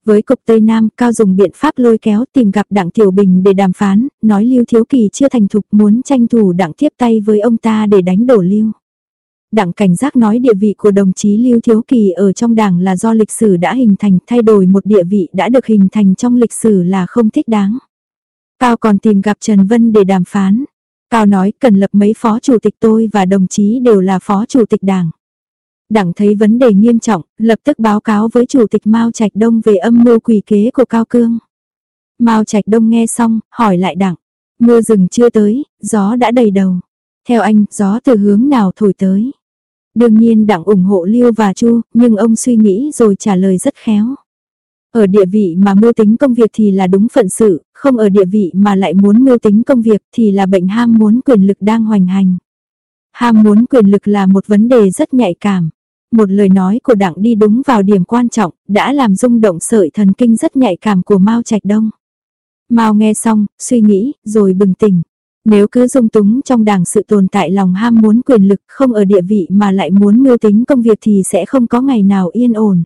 Với Cục Tây Nam, Cao dùng biện pháp lôi kéo tìm gặp Đặng Tiểu Bình để đàm phán, nói Lưu Thiếu Kỳ chưa thành thục muốn tranh thủ Đặng tiếp tay với ông ta để đánh đổ Lưu đảng cảnh giác nói địa vị của đồng chí Lưu Thiếu Kỳ ở trong đảng là do lịch sử đã hình thành thay đổi một địa vị đã được hình thành trong lịch sử là không thích đáng. Cao còn tìm gặp Trần Vân để đàm phán. Cao nói cần lập mấy phó chủ tịch tôi và đồng chí đều là phó chủ tịch đảng. Đảng thấy vấn đề nghiêm trọng, lập tức báo cáo với chủ tịch Mao Trạch Đông về âm mưu quỷ kế của Cao Cương. Mao Trạch Đông nghe xong, hỏi lại đảng, mưa rừng chưa tới, gió đã đầy đầu. Theo anh, gió từ hướng nào thổi tới? Đương nhiên đảng ủng hộ Liêu và Chu, nhưng ông suy nghĩ rồi trả lời rất khéo. Ở địa vị mà mưu tính công việc thì là đúng phận sự, không ở địa vị mà lại muốn mưu tính công việc thì là bệnh ham muốn quyền lực đang hoành hành. Ham muốn quyền lực là một vấn đề rất nhạy cảm. Một lời nói của đảng đi đúng vào điểm quan trọng, đã làm rung động sợi thần kinh rất nhạy cảm của Mao Trạch Đông. Mao nghe xong, suy nghĩ, rồi bừng tỉnh. Nếu cứ dung túng trong đảng sự tồn tại lòng ham muốn quyền lực không ở địa vị mà lại muốn mưu tính công việc thì sẽ không có ngày nào yên ổn.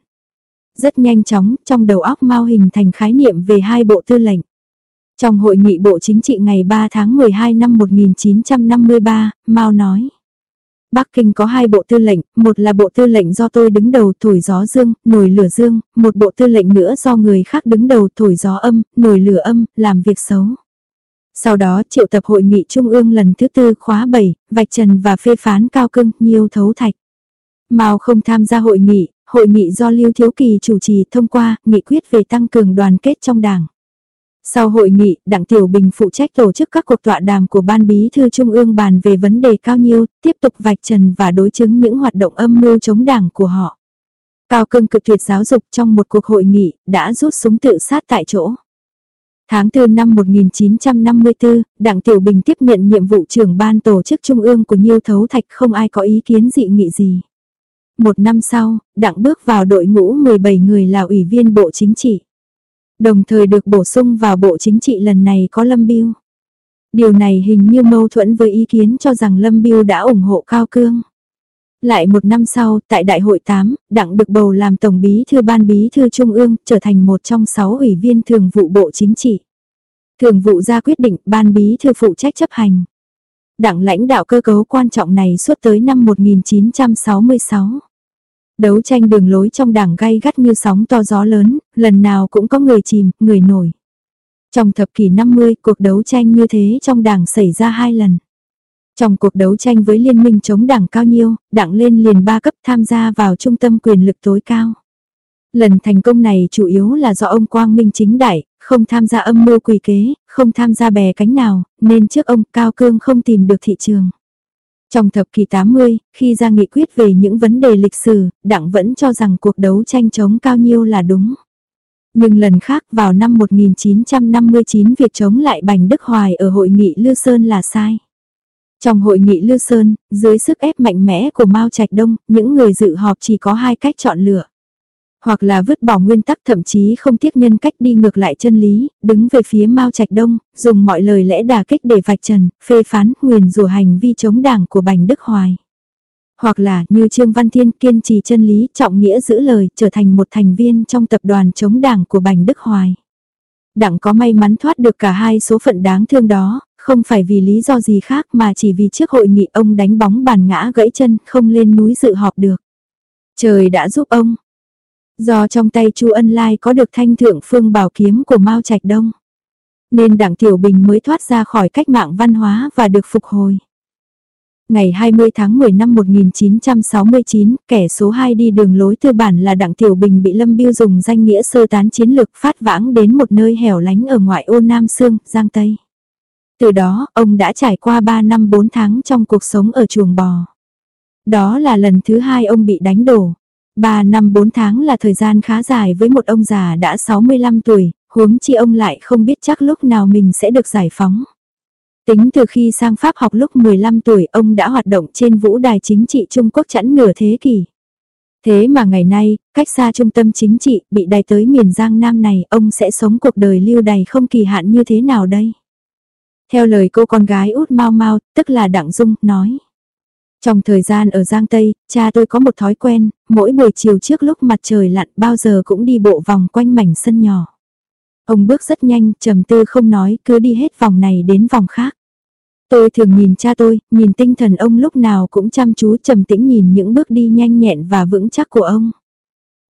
Rất nhanh chóng, trong đầu óc Mao hình thành khái niệm về hai bộ tư lệnh. Trong hội nghị Bộ Chính trị ngày 3 tháng 12 năm 1953, Mao nói. Bắc Kinh có hai bộ tư lệnh, một là bộ tư lệnh do tôi đứng đầu thổi gió dương, nổi lửa dương, một bộ tư lệnh nữa do người khác đứng đầu thổi gió âm, nổi lửa âm, làm việc xấu. Sau đó triệu tập hội nghị trung ương lần thứ tư khóa 7, vạch trần và phê phán cao cưng, nhiều thấu thạch. Mao không tham gia hội nghị, hội nghị do Lưu Thiếu Kỳ chủ trì thông qua, nghị quyết về tăng cường đoàn kết trong đảng. Sau hội nghị, Đặng Tiểu Bình phụ trách tổ chức các cuộc tọa đàm của Ban Bí thư Trung ương bàn về vấn đề cao nhiêu, tiếp tục vạch trần và đối chứng những hoạt động âm mưu chống đảng của họ. Cao cương cực tuyệt giáo dục trong một cuộc hội nghị, đã rút súng tự sát tại chỗ. Tháng 4 năm 1954, Đảng Tiểu Bình tiếp nhận nhiệm vụ trưởng ban tổ chức trung ương của Nhiêu Thấu Thạch không ai có ý kiến dị nghị gì. Một năm sau, Đảng bước vào đội ngũ 17 người là ủy viên Bộ Chính trị. Đồng thời được bổ sung vào Bộ Chính trị lần này có Lâm Biêu. Điều này hình như mâu thuẫn với ý kiến cho rằng Lâm Biêu đã ủng hộ Cao Cương. Lại một năm sau, tại Đại hội 8, Đặng được bầu làm Tổng Bí Thư Ban Bí Thư Trung ương, trở thành một trong sáu ủy viên thường vụ Bộ Chính trị. Thường vụ ra quyết định Ban Bí Thư phụ trách chấp hành. Đảng lãnh đạo cơ cấu quan trọng này suốt tới năm 1966. Đấu tranh đường lối trong đảng gay gắt như sóng to gió lớn, lần nào cũng có người chìm, người nổi. Trong thập kỷ 50, cuộc đấu tranh như thế trong đảng xảy ra hai lần. Trong cuộc đấu tranh với liên minh chống đảng cao nhiêu, đảng lên liền ba cấp tham gia vào trung tâm quyền lực tối cao. Lần thành công này chủ yếu là do ông Quang Minh chính đại, không tham gia âm mưu quỷ kế, không tham gia bè cánh nào, nên trước ông Cao Cương không tìm được thị trường. Trong thập kỷ 80, khi ra nghị quyết về những vấn đề lịch sử, đảng vẫn cho rằng cuộc đấu tranh chống cao nhiêu là đúng. Nhưng lần khác vào năm 1959 việc chống lại Bành Đức Hoài ở hội nghị Lư Sơn là sai. Trong hội nghị Lư Sơn, dưới sức ép mạnh mẽ của Mao Trạch Đông, những người dự họp chỉ có hai cách chọn lựa. Hoặc là vứt bỏ nguyên tắc thậm chí không tiếc nhân cách đi ngược lại chân lý, đứng về phía Mao Trạch Đông, dùng mọi lời lẽ đà kích để vạch trần, phê phán, nguyền rủa hành vi chống đảng của Bành Đức Hoài. Hoặc là như Trương Văn Thiên kiên trì chân lý trọng nghĩa giữ lời trở thành một thành viên trong tập đoàn chống đảng của Bành Đức Hoài. Đảng có may mắn thoát được cả hai số phận đáng thương đó, không phải vì lý do gì khác mà chỉ vì trước hội nghị ông đánh bóng bàn ngã gãy chân không lên núi dự họp được. Trời đã giúp ông. Do trong tay Chu Ân Lai có được thanh thượng phương bảo kiếm của Mao Trạch Đông. Nên đảng Tiểu Bình mới thoát ra khỏi cách mạng văn hóa và được phục hồi. Ngày 20 tháng 10 năm 1969, kẻ số 2 đi đường lối tư bản là Đặng Tiểu Bình bị Lâm Biêu dùng danh nghĩa sơ tán chiến lược phát vãng đến một nơi hẻo lánh ở ngoại ô Nam Sương, Giang Tây. Từ đó, ông đã trải qua 3 năm 4 tháng trong cuộc sống ở chuồng bò. Đó là lần thứ hai ông bị đánh đổ. 3 năm 4 tháng là thời gian khá dài với một ông già đã 65 tuổi, huống chi ông lại không biết chắc lúc nào mình sẽ được giải phóng. Tính từ khi sang Pháp học lúc 15 tuổi ông đã hoạt động trên vũ đài chính trị Trung Quốc chẵn nửa thế kỷ. Thế mà ngày nay, cách xa trung tâm chính trị, bị đài tới miền Giang Nam này, ông sẽ sống cuộc đời lưu đày không kỳ hạn như thế nào đây? Theo lời cô con gái út mau mau, tức là Đặng Dung, nói. Trong thời gian ở Giang Tây, cha tôi có một thói quen, mỗi buổi chiều trước lúc mặt trời lặn bao giờ cũng đi bộ vòng quanh mảnh sân nhỏ. Ông bước rất nhanh, trầm tư không nói, cứ đi hết vòng này đến vòng khác. Tôi thường nhìn cha tôi, nhìn tinh thần ông lúc nào cũng chăm chú trầm tĩnh nhìn những bước đi nhanh nhẹn và vững chắc của ông.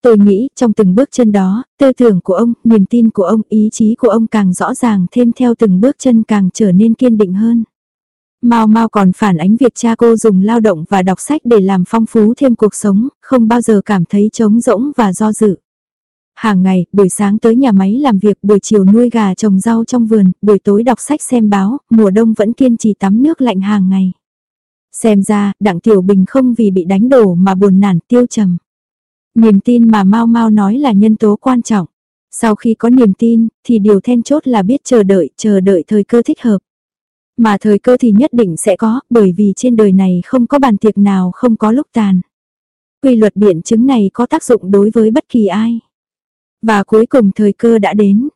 Tôi nghĩ trong từng bước chân đó, tư tưởng của ông, niềm tin của ông, ý chí của ông càng rõ ràng thêm theo từng bước chân càng trở nên kiên định hơn. Mao Mao còn phản ánh việc cha cô dùng lao động và đọc sách để làm phong phú thêm cuộc sống, không bao giờ cảm thấy trống rỗng và do dự. Hàng ngày, buổi sáng tới nhà máy làm việc, buổi chiều nuôi gà trồng rau trong vườn, buổi tối đọc sách xem báo, mùa đông vẫn kiên trì tắm nước lạnh hàng ngày. Xem ra, Đặng Tiểu Bình không vì bị đánh đổ mà buồn nản tiêu trầm. Niềm tin mà mau mau nói là nhân tố quan trọng. Sau khi có niềm tin, thì điều then chốt là biết chờ đợi, chờ đợi thời cơ thích hợp. Mà thời cơ thì nhất định sẽ có, bởi vì trên đời này không có bàn tiệc nào không có lúc tàn. Quy luật biện chứng này có tác dụng đối với bất kỳ ai. Và cuối cùng thời cơ đã đến.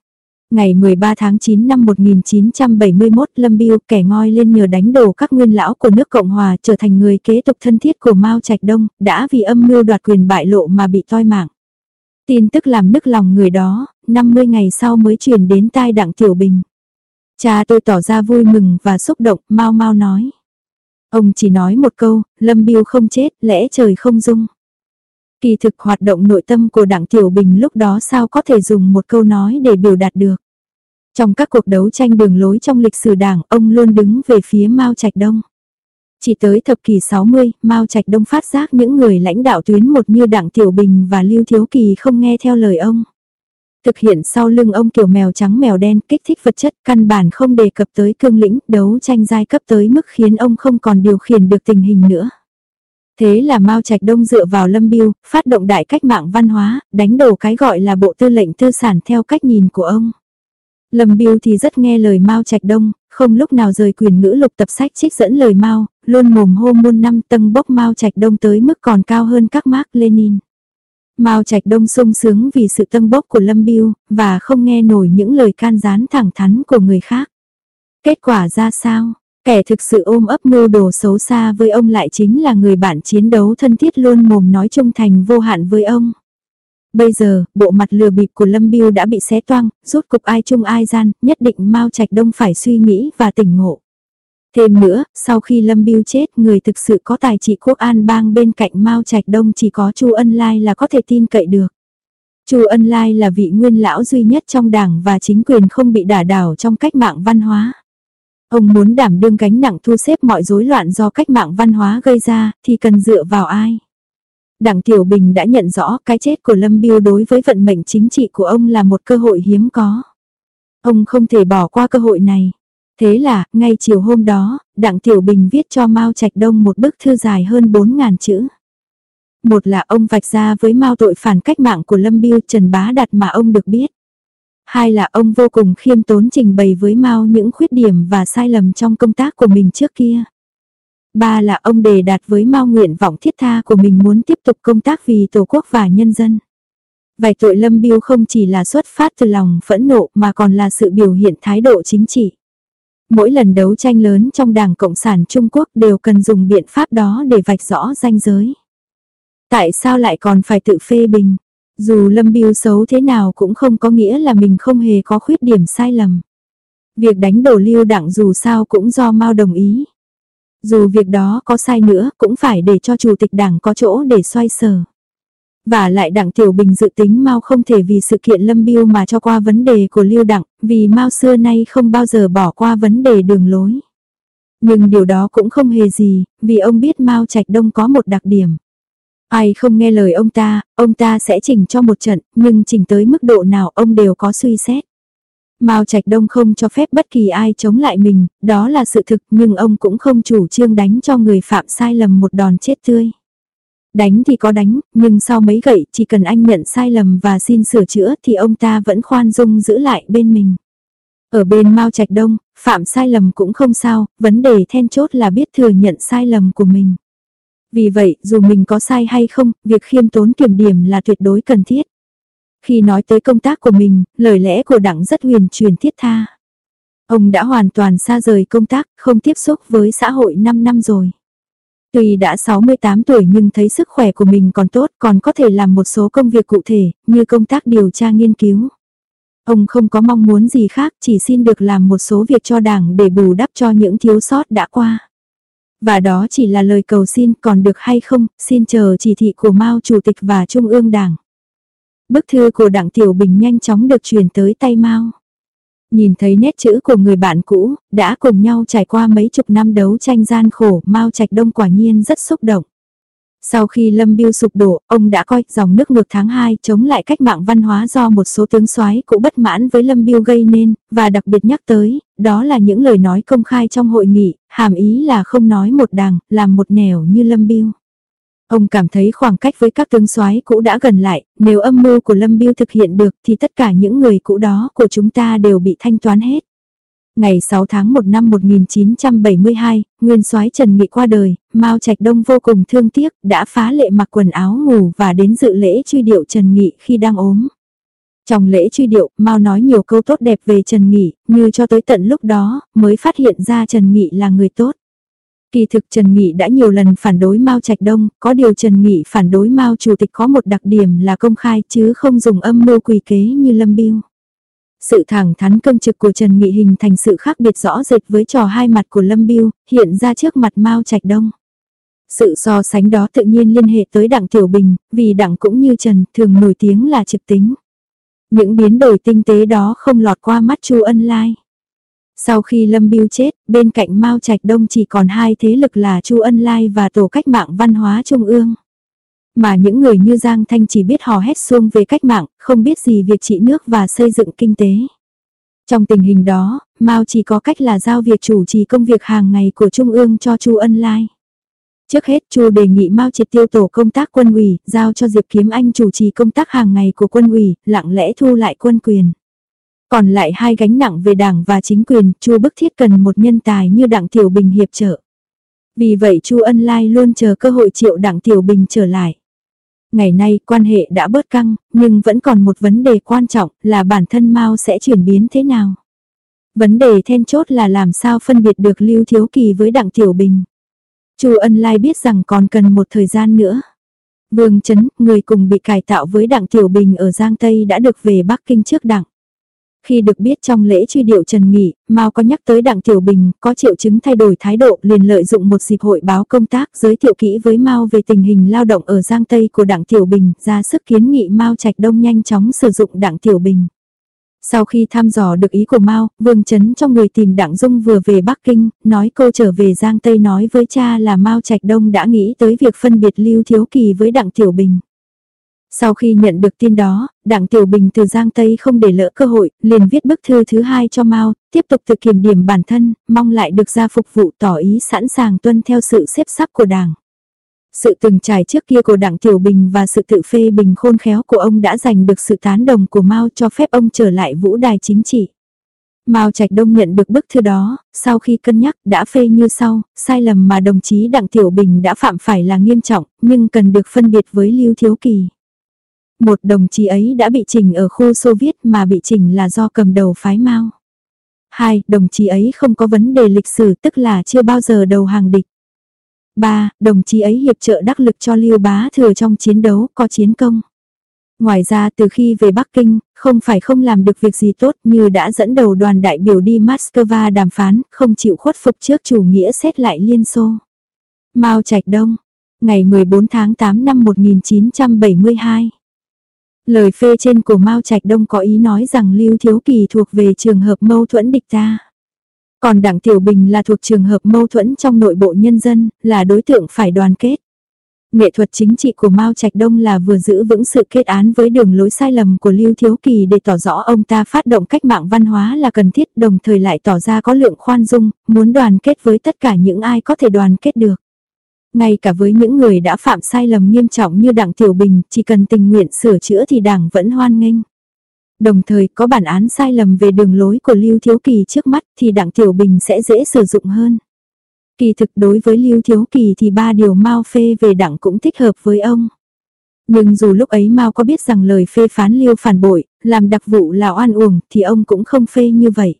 Ngày 13 tháng 9 năm 1971 Lâm Biêu kẻ ngoi lên nhờ đánh đổ các nguyên lão của nước Cộng Hòa trở thành người kế tục thân thiết của Mao Trạch Đông, đã vì âm mưu đoạt quyền bại lộ mà bị toi mạng. Tin tức làm nức lòng người đó, 50 ngày sau mới truyền đến tai Đặng Tiểu Bình. Cha tôi tỏ ra vui mừng và xúc động, mau mau nói. Ông chỉ nói một câu, Lâm Biêu không chết, lẽ trời không dung. Kỳ thực hoạt động nội tâm của Đặng Tiểu Bình lúc đó sao có thể dùng một câu nói để biểu đạt được. Trong các cuộc đấu tranh đường lối trong lịch sử đảng, ông luôn đứng về phía Mao Trạch Đông. Chỉ tới thập kỷ 60, Mao Trạch Đông phát giác những người lãnh đạo tuyến một như Đặng Tiểu Bình và Lưu Thiếu Kỳ không nghe theo lời ông. Thực hiện sau lưng ông kiểu mèo trắng mèo đen kích thích vật chất căn bản không đề cập tới cương lĩnh đấu tranh giai cấp tới mức khiến ông không còn điều khiển được tình hình nữa. Thế là Mao Trạch Đông dựa vào Lâm Biêu, phát động đại cách mạng văn hóa, đánh đổ cái gọi là bộ tư lệnh tư sản theo cách nhìn của ông. Lâm Biêu thì rất nghe lời Mao Trạch Đông, không lúc nào rời quyền ngữ lục tập sách trích dẫn lời Mao, luôn mồm hô muôn năm tầng bốc Mao Trạch Đông tới mức còn cao hơn các Mark Lenin. Mao Trạch Đông sung sướng vì sự tâm bốc của Lâm Biêu, và không nghe nổi những lời can gián thẳng thắn của người khác. Kết quả ra sao? Kẻ thực sự ôm ấp mưu đồ xấu xa với ông lại chính là người bạn chiến đấu thân thiết luôn mồm nói trung thành vô hạn với ông. Bây giờ, bộ mặt lừa bịp của Lâm Biêu đã bị xé toang, rốt cục ai chung ai gian, nhất định Mao Trạch Đông phải suy nghĩ và tỉnh ngộ. Thêm nữa, sau khi Lâm Biêu chết, người thực sự có tài trị quốc an bang bên cạnh Mao Trạch Đông chỉ có Chu Ân Lai là có thể tin cậy được. Chu Ân Lai là vị nguyên lão duy nhất trong đảng và chính quyền không bị đả đảo trong cách mạng văn hóa. Ông muốn đảm đương gánh nặng thu xếp mọi rối loạn do cách mạng văn hóa gây ra, thì cần dựa vào ai? Đảng Tiểu Bình đã nhận rõ cái chết của Lâm Biêu đối với vận mệnh chính trị của ông là một cơ hội hiếm có. Ông không thể bỏ qua cơ hội này. Thế là, ngay chiều hôm đó, Đặng Tiểu Bình viết cho Mao Trạch Đông một bức thư dài hơn 4.000 chữ. Một là ông vạch ra với Mao tội phản cách mạng của Lâm Biêu Trần Bá Đạt mà ông được biết. Hai là ông vô cùng khiêm tốn trình bày với Mao những khuyết điểm và sai lầm trong công tác của mình trước kia. Ba là ông đề đạt với Mao nguyện vọng thiết tha của mình muốn tiếp tục công tác vì Tổ quốc và nhân dân. Vài tội Lâm Biêu không chỉ là xuất phát từ lòng phẫn nộ mà còn là sự biểu hiện thái độ chính trị. Mỗi lần đấu tranh lớn trong Đảng Cộng sản Trung Quốc đều cần dùng biện pháp đó để vạch rõ ranh giới. Tại sao lại còn phải tự phê bình? Dù Lâm Biêu xấu thế nào cũng không có nghĩa là mình không hề có khuyết điểm sai lầm. Việc đánh đổ lưu đặng dù sao cũng do Mao đồng ý. Dù việc đó có sai nữa cũng phải để cho chủ tịch đảng có chỗ để xoay sở. Và lại đặng tiểu bình dự tính Mao không thể vì sự kiện lâm biêu mà cho qua vấn đề của lưu đặng, vì Mao xưa nay không bao giờ bỏ qua vấn đề đường lối. Nhưng điều đó cũng không hề gì, vì ông biết Mao Trạch Đông có một đặc điểm. Ai không nghe lời ông ta, ông ta sẽ chỉnh cho một trận, nhưng chỉnh tới mức độ nào ông đều có suy xét. Mao Trạch Đông không cho phép bất kỳ ai chống lại mình, đó là sự thực nhưng ông cũng không chủ trương đánh cho người phạm sai lầm một đòn chết tươi. Đánh thì có đánh, nhưng sau mấy gậy chỉ cần anh nhận sai lầm và xin sửa chữa thì ông ta vẫn khoan dung giữ lại bên mình. Ở bên Mao Trạch Đông, phạm sai lầm cũng không sao, vấn đề then chốt là biết thừa nhận sai lầm của mình. Vì vậy, dù mình có sai hay không, việc khiêm tốn kiểm điểm là tuyệt đối cần thiết. Khi nói tới công tác của mình, lời lẽ của đảng rất huyền truyền thiết tha. Ông đã hoàn toàn xa rời công tác, không tiếp xúc với xã hội 5 năm rồi. Tuy đã 68 tuổi nhưng thấy sức khỏe của mình còn tốt, còn có thể làm một số công việc cụ thể, như công tác điều tra nghiên cứu. Ông không có mong muốn gì khác, chỉ xin được làm một số việc cho đảng để bù đắp cho những thiếu sót đã qua. Và đó chỉ là lời cầu xin, còn được hay không, xin chờ chỉ thị của Mao Chủ tịch và Trung ương Đảng. Bức thư của Đặng Tiểu Bình nhanh chóng được truyền tới tay Mao. Nhìn thấy nét chữ của người bạn cũ, đã cùng nhau trải qua mấy chục năm đấu tranh gian khổ, Mao Trạch Đông quả nhiên rất xúc động. Sau khi Lâm Biêu sụp đổ, ông đã coi dòng nước ngược tháng 2 chống lại cách mạng văn hóa do một số tướng soái cũ bất mãn với Lâm Biêu gây nên, và đặc biệt nhắc tới, đó là những lời nói công khai trong hội nghị, hàm ý là không nói một đằng, làm một nẻo như Lâm Biêu. Ông cảm thấy khoảng cách với các tướng soái cũ đã gần lại, nếu âm mưu của Lâm Biêu thực hiện được thì tất cả những người cũ đó của chúng ta đều bị thanh toán hết. Ngày 6 tháng 1 năm 1972, nguyên soái Trần Nghị qua đời, Mao Trạch Đông vô cùng thương tiếc, đã phá lệ mặc quần áo ngủ và đến dự lễ truy điệu Trần Nghị khi đang ốm. Trong lễ truy điệu, Mao nói nhiều câu tốt đẹp về Trần Nghị, như cho tới tận lúc đó, mới phát hiện ra Trần Nghị là người tốt. Kỳ thực Trần Nghị đã nhiều lần phản đối Mao Trạch Đông, có điều Trần Nghị phản đối Mao Chủ tịch có một đặc điểm là công khai chứ không dùng âm mưu quỷ kế như Lâm Biêu. Sự thẳng thắn cương trực của Trần Nghị hình thành sự khác biệt rõ rệt với trò hai mặt của Lâm Biêu, hiện ra trước mặt Mao Trạch Đông. Sự so sánh đó tự nhiên liên hệ tới Đặng Tiểu Bình, vì Đặng cũng như Trần thường nổi tiếng là trực tính. Những biến đổi tinh tế đó không lọt qua mắt Chu Ân Lai. Sau khi Lâm Biêu chết, bên cạnh Mao Trạch Đông chỉ còn hai thế lực là Chu Ân Lai và Tổ cách mạng văn hóa Trung ương. Mà những người như Giang Thanh chỉ biết hò hét xuông về cách mạng, không biết gì việc trị nước và xây dựng kinh tế. Trong tình hình đó, Mao chỉ có cách là giao việc chủ trì công việc hàng ngày của Trung ương cho Chu Ân Lai. Trước hết Chu đề nghị Mao triệt tiêu tổ công tác quân ủy, giao cho Diệp Kiếm Anh chủ trì công tác hàng ngày của quân ủy, lặng lẽ thu lại quân quyền. Còn lại hai gánh nặng về đảng và chính quyền, Chu bức thiết cần một nhân tài như Đặng Tiểu Bình hiệp trợ. Vì vậy Chu Ân Lai luôn chờ cơ hội triệu Đặng Tiểu Bình trở lại. Ngày nay quan hệ đã bớt căng, nhưng vẫn còn một vấn đề quan trọng là bản thân Mao sẽ chuyển biến thế nào. Vấn đề then chốt là làm sao phân biệt được Lưu Thiếu Kỳ với Đặng Tiểu Bình. Chu Ân Lai biết rằng còn cần một thời gian nữa. Vương Trấn, người cùng bị cải tạo với Đặng Tiểu Bình ở Giang Tây đã được về Bắc Kinh trước Đặng. Khi được biết trong lễ truy điệu Trần Nghị, Mao có nhắc tới Đặng Tiểu Bình, có triệu chứng thay đổi thái độ liền lợi dụng một dịp hội báo công tác giới thiệu kỹ với Mao về tình hình lao động ở Giang Tây của Đặng Tiểu Bình, ra sức kiến nghị Mao Trạch Đông nhanh chóng sử dụng Đặng Tiểu Bình. Sau khi thăm dò được ý của Mao, Vương Trấn cho người tìm Đặng Dung vừa về Bắc Kinh, nói cô trở về Giang Tây nói với cha là Mao Trạch Đông đã nghĩ tới việc phân biệt Lưu Thiếu Kỳ với Đặng Tiểu Bình. Sau khi nhận được tin đó, Đặng Tiểu Bình từ Giang Tây không để lỡ cơ hội, liền viết bức thư thứ hai cho Mao, tiếp tục tự kiểm điểm bản thân, mong lại được ra phục vụ tỏ ý sẵn sàng tuân theo sự xếp sắp của Đảng. Sự từng trải trước kia của Đặng Tiểu Bình và sự tự phê bình khôn khéo của ông đã giành được sự tán đồng của Mao cho phép ông trở lại vũ đài chính trị. Mao Trạch Đông nhận được bức thư đó, sau khi cân nhắc đã phê như sau, sai lầm mà đồng chí Đặng Tiểu Bình đã phạm phải là nghiêm trọng, nhưng cần được phân biệt với Lưu Thiếu Kỳ. Một đồng chí ấy đã bị chỉnh ở khu Xô Viết mà bị chỉnh là do cầm đầu phái Mao. Hai, đồng chí ấy không có vấn đề lịch sử tức là chưa bao giờ đầu hàng địch. ba Đồng chí ấy hiệp trợ đắc lực cho Lưu Bá Thừa trong chiến đấu, có chiến công. Ngoài ra từ khi về Bắc Kinh, không phải không làm được việc gì tốt như đã dẫn đầu đoàn đại biểu đi Moscow đàm phán, không chịu khuất phục trước chủ nghĩa xét lại Liên Xô. Mao Trạch Đông, ngày 14 tháng 8 năm 1972 Lời phê trên của Mao Trạch Đông có ý nói rằng Lưu Thiếu Kỳ thuộc về trường hợp mâu thuẫn địch ta. Còn Đảng Tiểu Bình là thuộc trường hợp mâu thuẫn trong nội bộ nhân dân, là đối tượng phải đoàn kết. Nghệ thuật chính trị của Mao Trạch Đông là vừa giữ vững sự kết án với đường lối sai lầm của Lưu Thiếu Kỳ để tỏ rõ ông ta phát động cách mạng văn hóa là cần thiết đồng thời lại tỏ ra có lượng khoan dung, muốn đoàn kết với tất cả những ai có thể đoàn kết được. Ngay cả với những người đã phạm sai lầm nghiêm trọng như Đặng Tiểu Bình, chỉ cần tình nguyện sửa chữa thì Đảng vẫn hoan nghênh. Đồng thời có bản án sai lầm về đường lối của Lưu Thiếu Kỳ trước mắt thì Đặng Tiểu Bình sẽ dễ sử dụng hơn. Kỳ thực đối với Lưu Thiếu Kỳ thì ba điều Mao phê về Đặng cũng thích hợp với ông. Nhưng dù lúc ấy Mao có biết rằng lời phê phán Lưu phản bội, làm đặc vụ là oan uổng thì ông cũng không phê như vậy.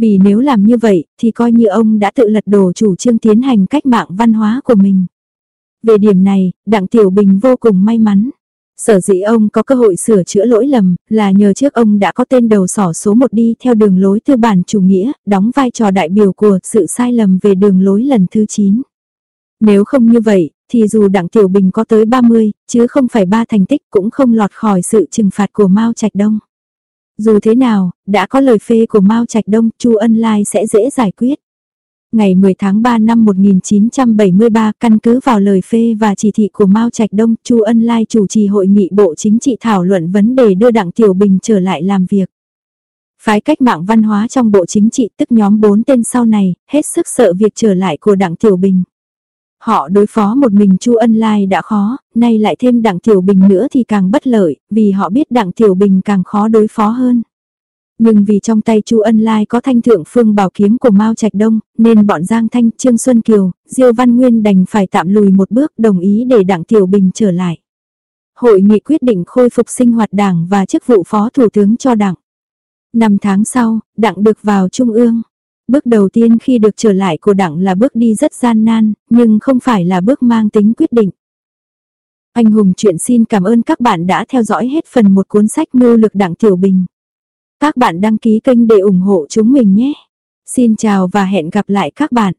Vì nếu làm như vậy, thì coi như ông đã tự lật đổ chủ trương tiến hành cách mạng văn hóa của mình. Về điểm này, Đặng Tiểu Bình vô cùng may mắn. Sở dĩ ông có cơ hội sửa chữa lỗi lầm là nhờ trước ông đã có tên đầu sỏ số một đi theo đường lối tư bản chủ nghĩa, đóng vai trò đại biểu của sự sai lầm về đường lối lần thứ 9. Nếu không như vậy, thì dù Đặng Tiểu Bình có tới 30, chứ không phải ba thành tích cũng không lọt khỏi sự trừng phạt của Mao Trạch Đông. Dù thế nào, đã có lời phê của Mao Trạch Đông, Chu Ân Lai sẽ dễ giải quyết. Ngày 10 tháng 3 năm 1973, căn cứ vào lời phê và chỉ thị của Mao Trạch Đông, Chu Ân Lai chủ trì hội nghị Bộ Chính trị thảo luận vấn đề đưa Đặng Tiểu Bình trở lại làm việc. Phái cách mạng văn hóa trong Bộ Chính trị tức nhóm 4 tên sau này, hết sức sợ việc trở lại của Đặng Tiểu Bình. Họ đối phó một mình Chu Ân Lai đã khó, nay lại thêm Đặng Tiểu Bình nữa thì càng bất lợi, vì họ biết Đặng Tiểu Bình càng khó đối phó hơn. Nhưng vì trong tay Chu Ân Lai có thanh thượng phương bảo kiếm của Mao Trạch Đông, nên bọn Giang Thanh, Trương Xuân Kiều, Diêu Văn Nguyên đành phải tạm lùi một bước đồng ý để Đặng Tiểu Bình trở lại. Hội nghị quyết định khôi phục sinh hoạt đảng và chức vụ phó thủ tướng cho đảng. Năm tháng sau, đặng được vào Trung ương. Bước đầu tiên khi được trở lại của đảng là bước đi rất gian nan, nhưng không phải là bước mang tính quyết định. Anh Hùng chuyện xin cảm ơn các bạn đã theo dõi hết phần một cuốn sách mưu lực đảng Tiểu Bình. Các bạn đăng ký kênh để ủng hộ chúng mình nhé. Xin chào và hẹn gặp lại các bạn.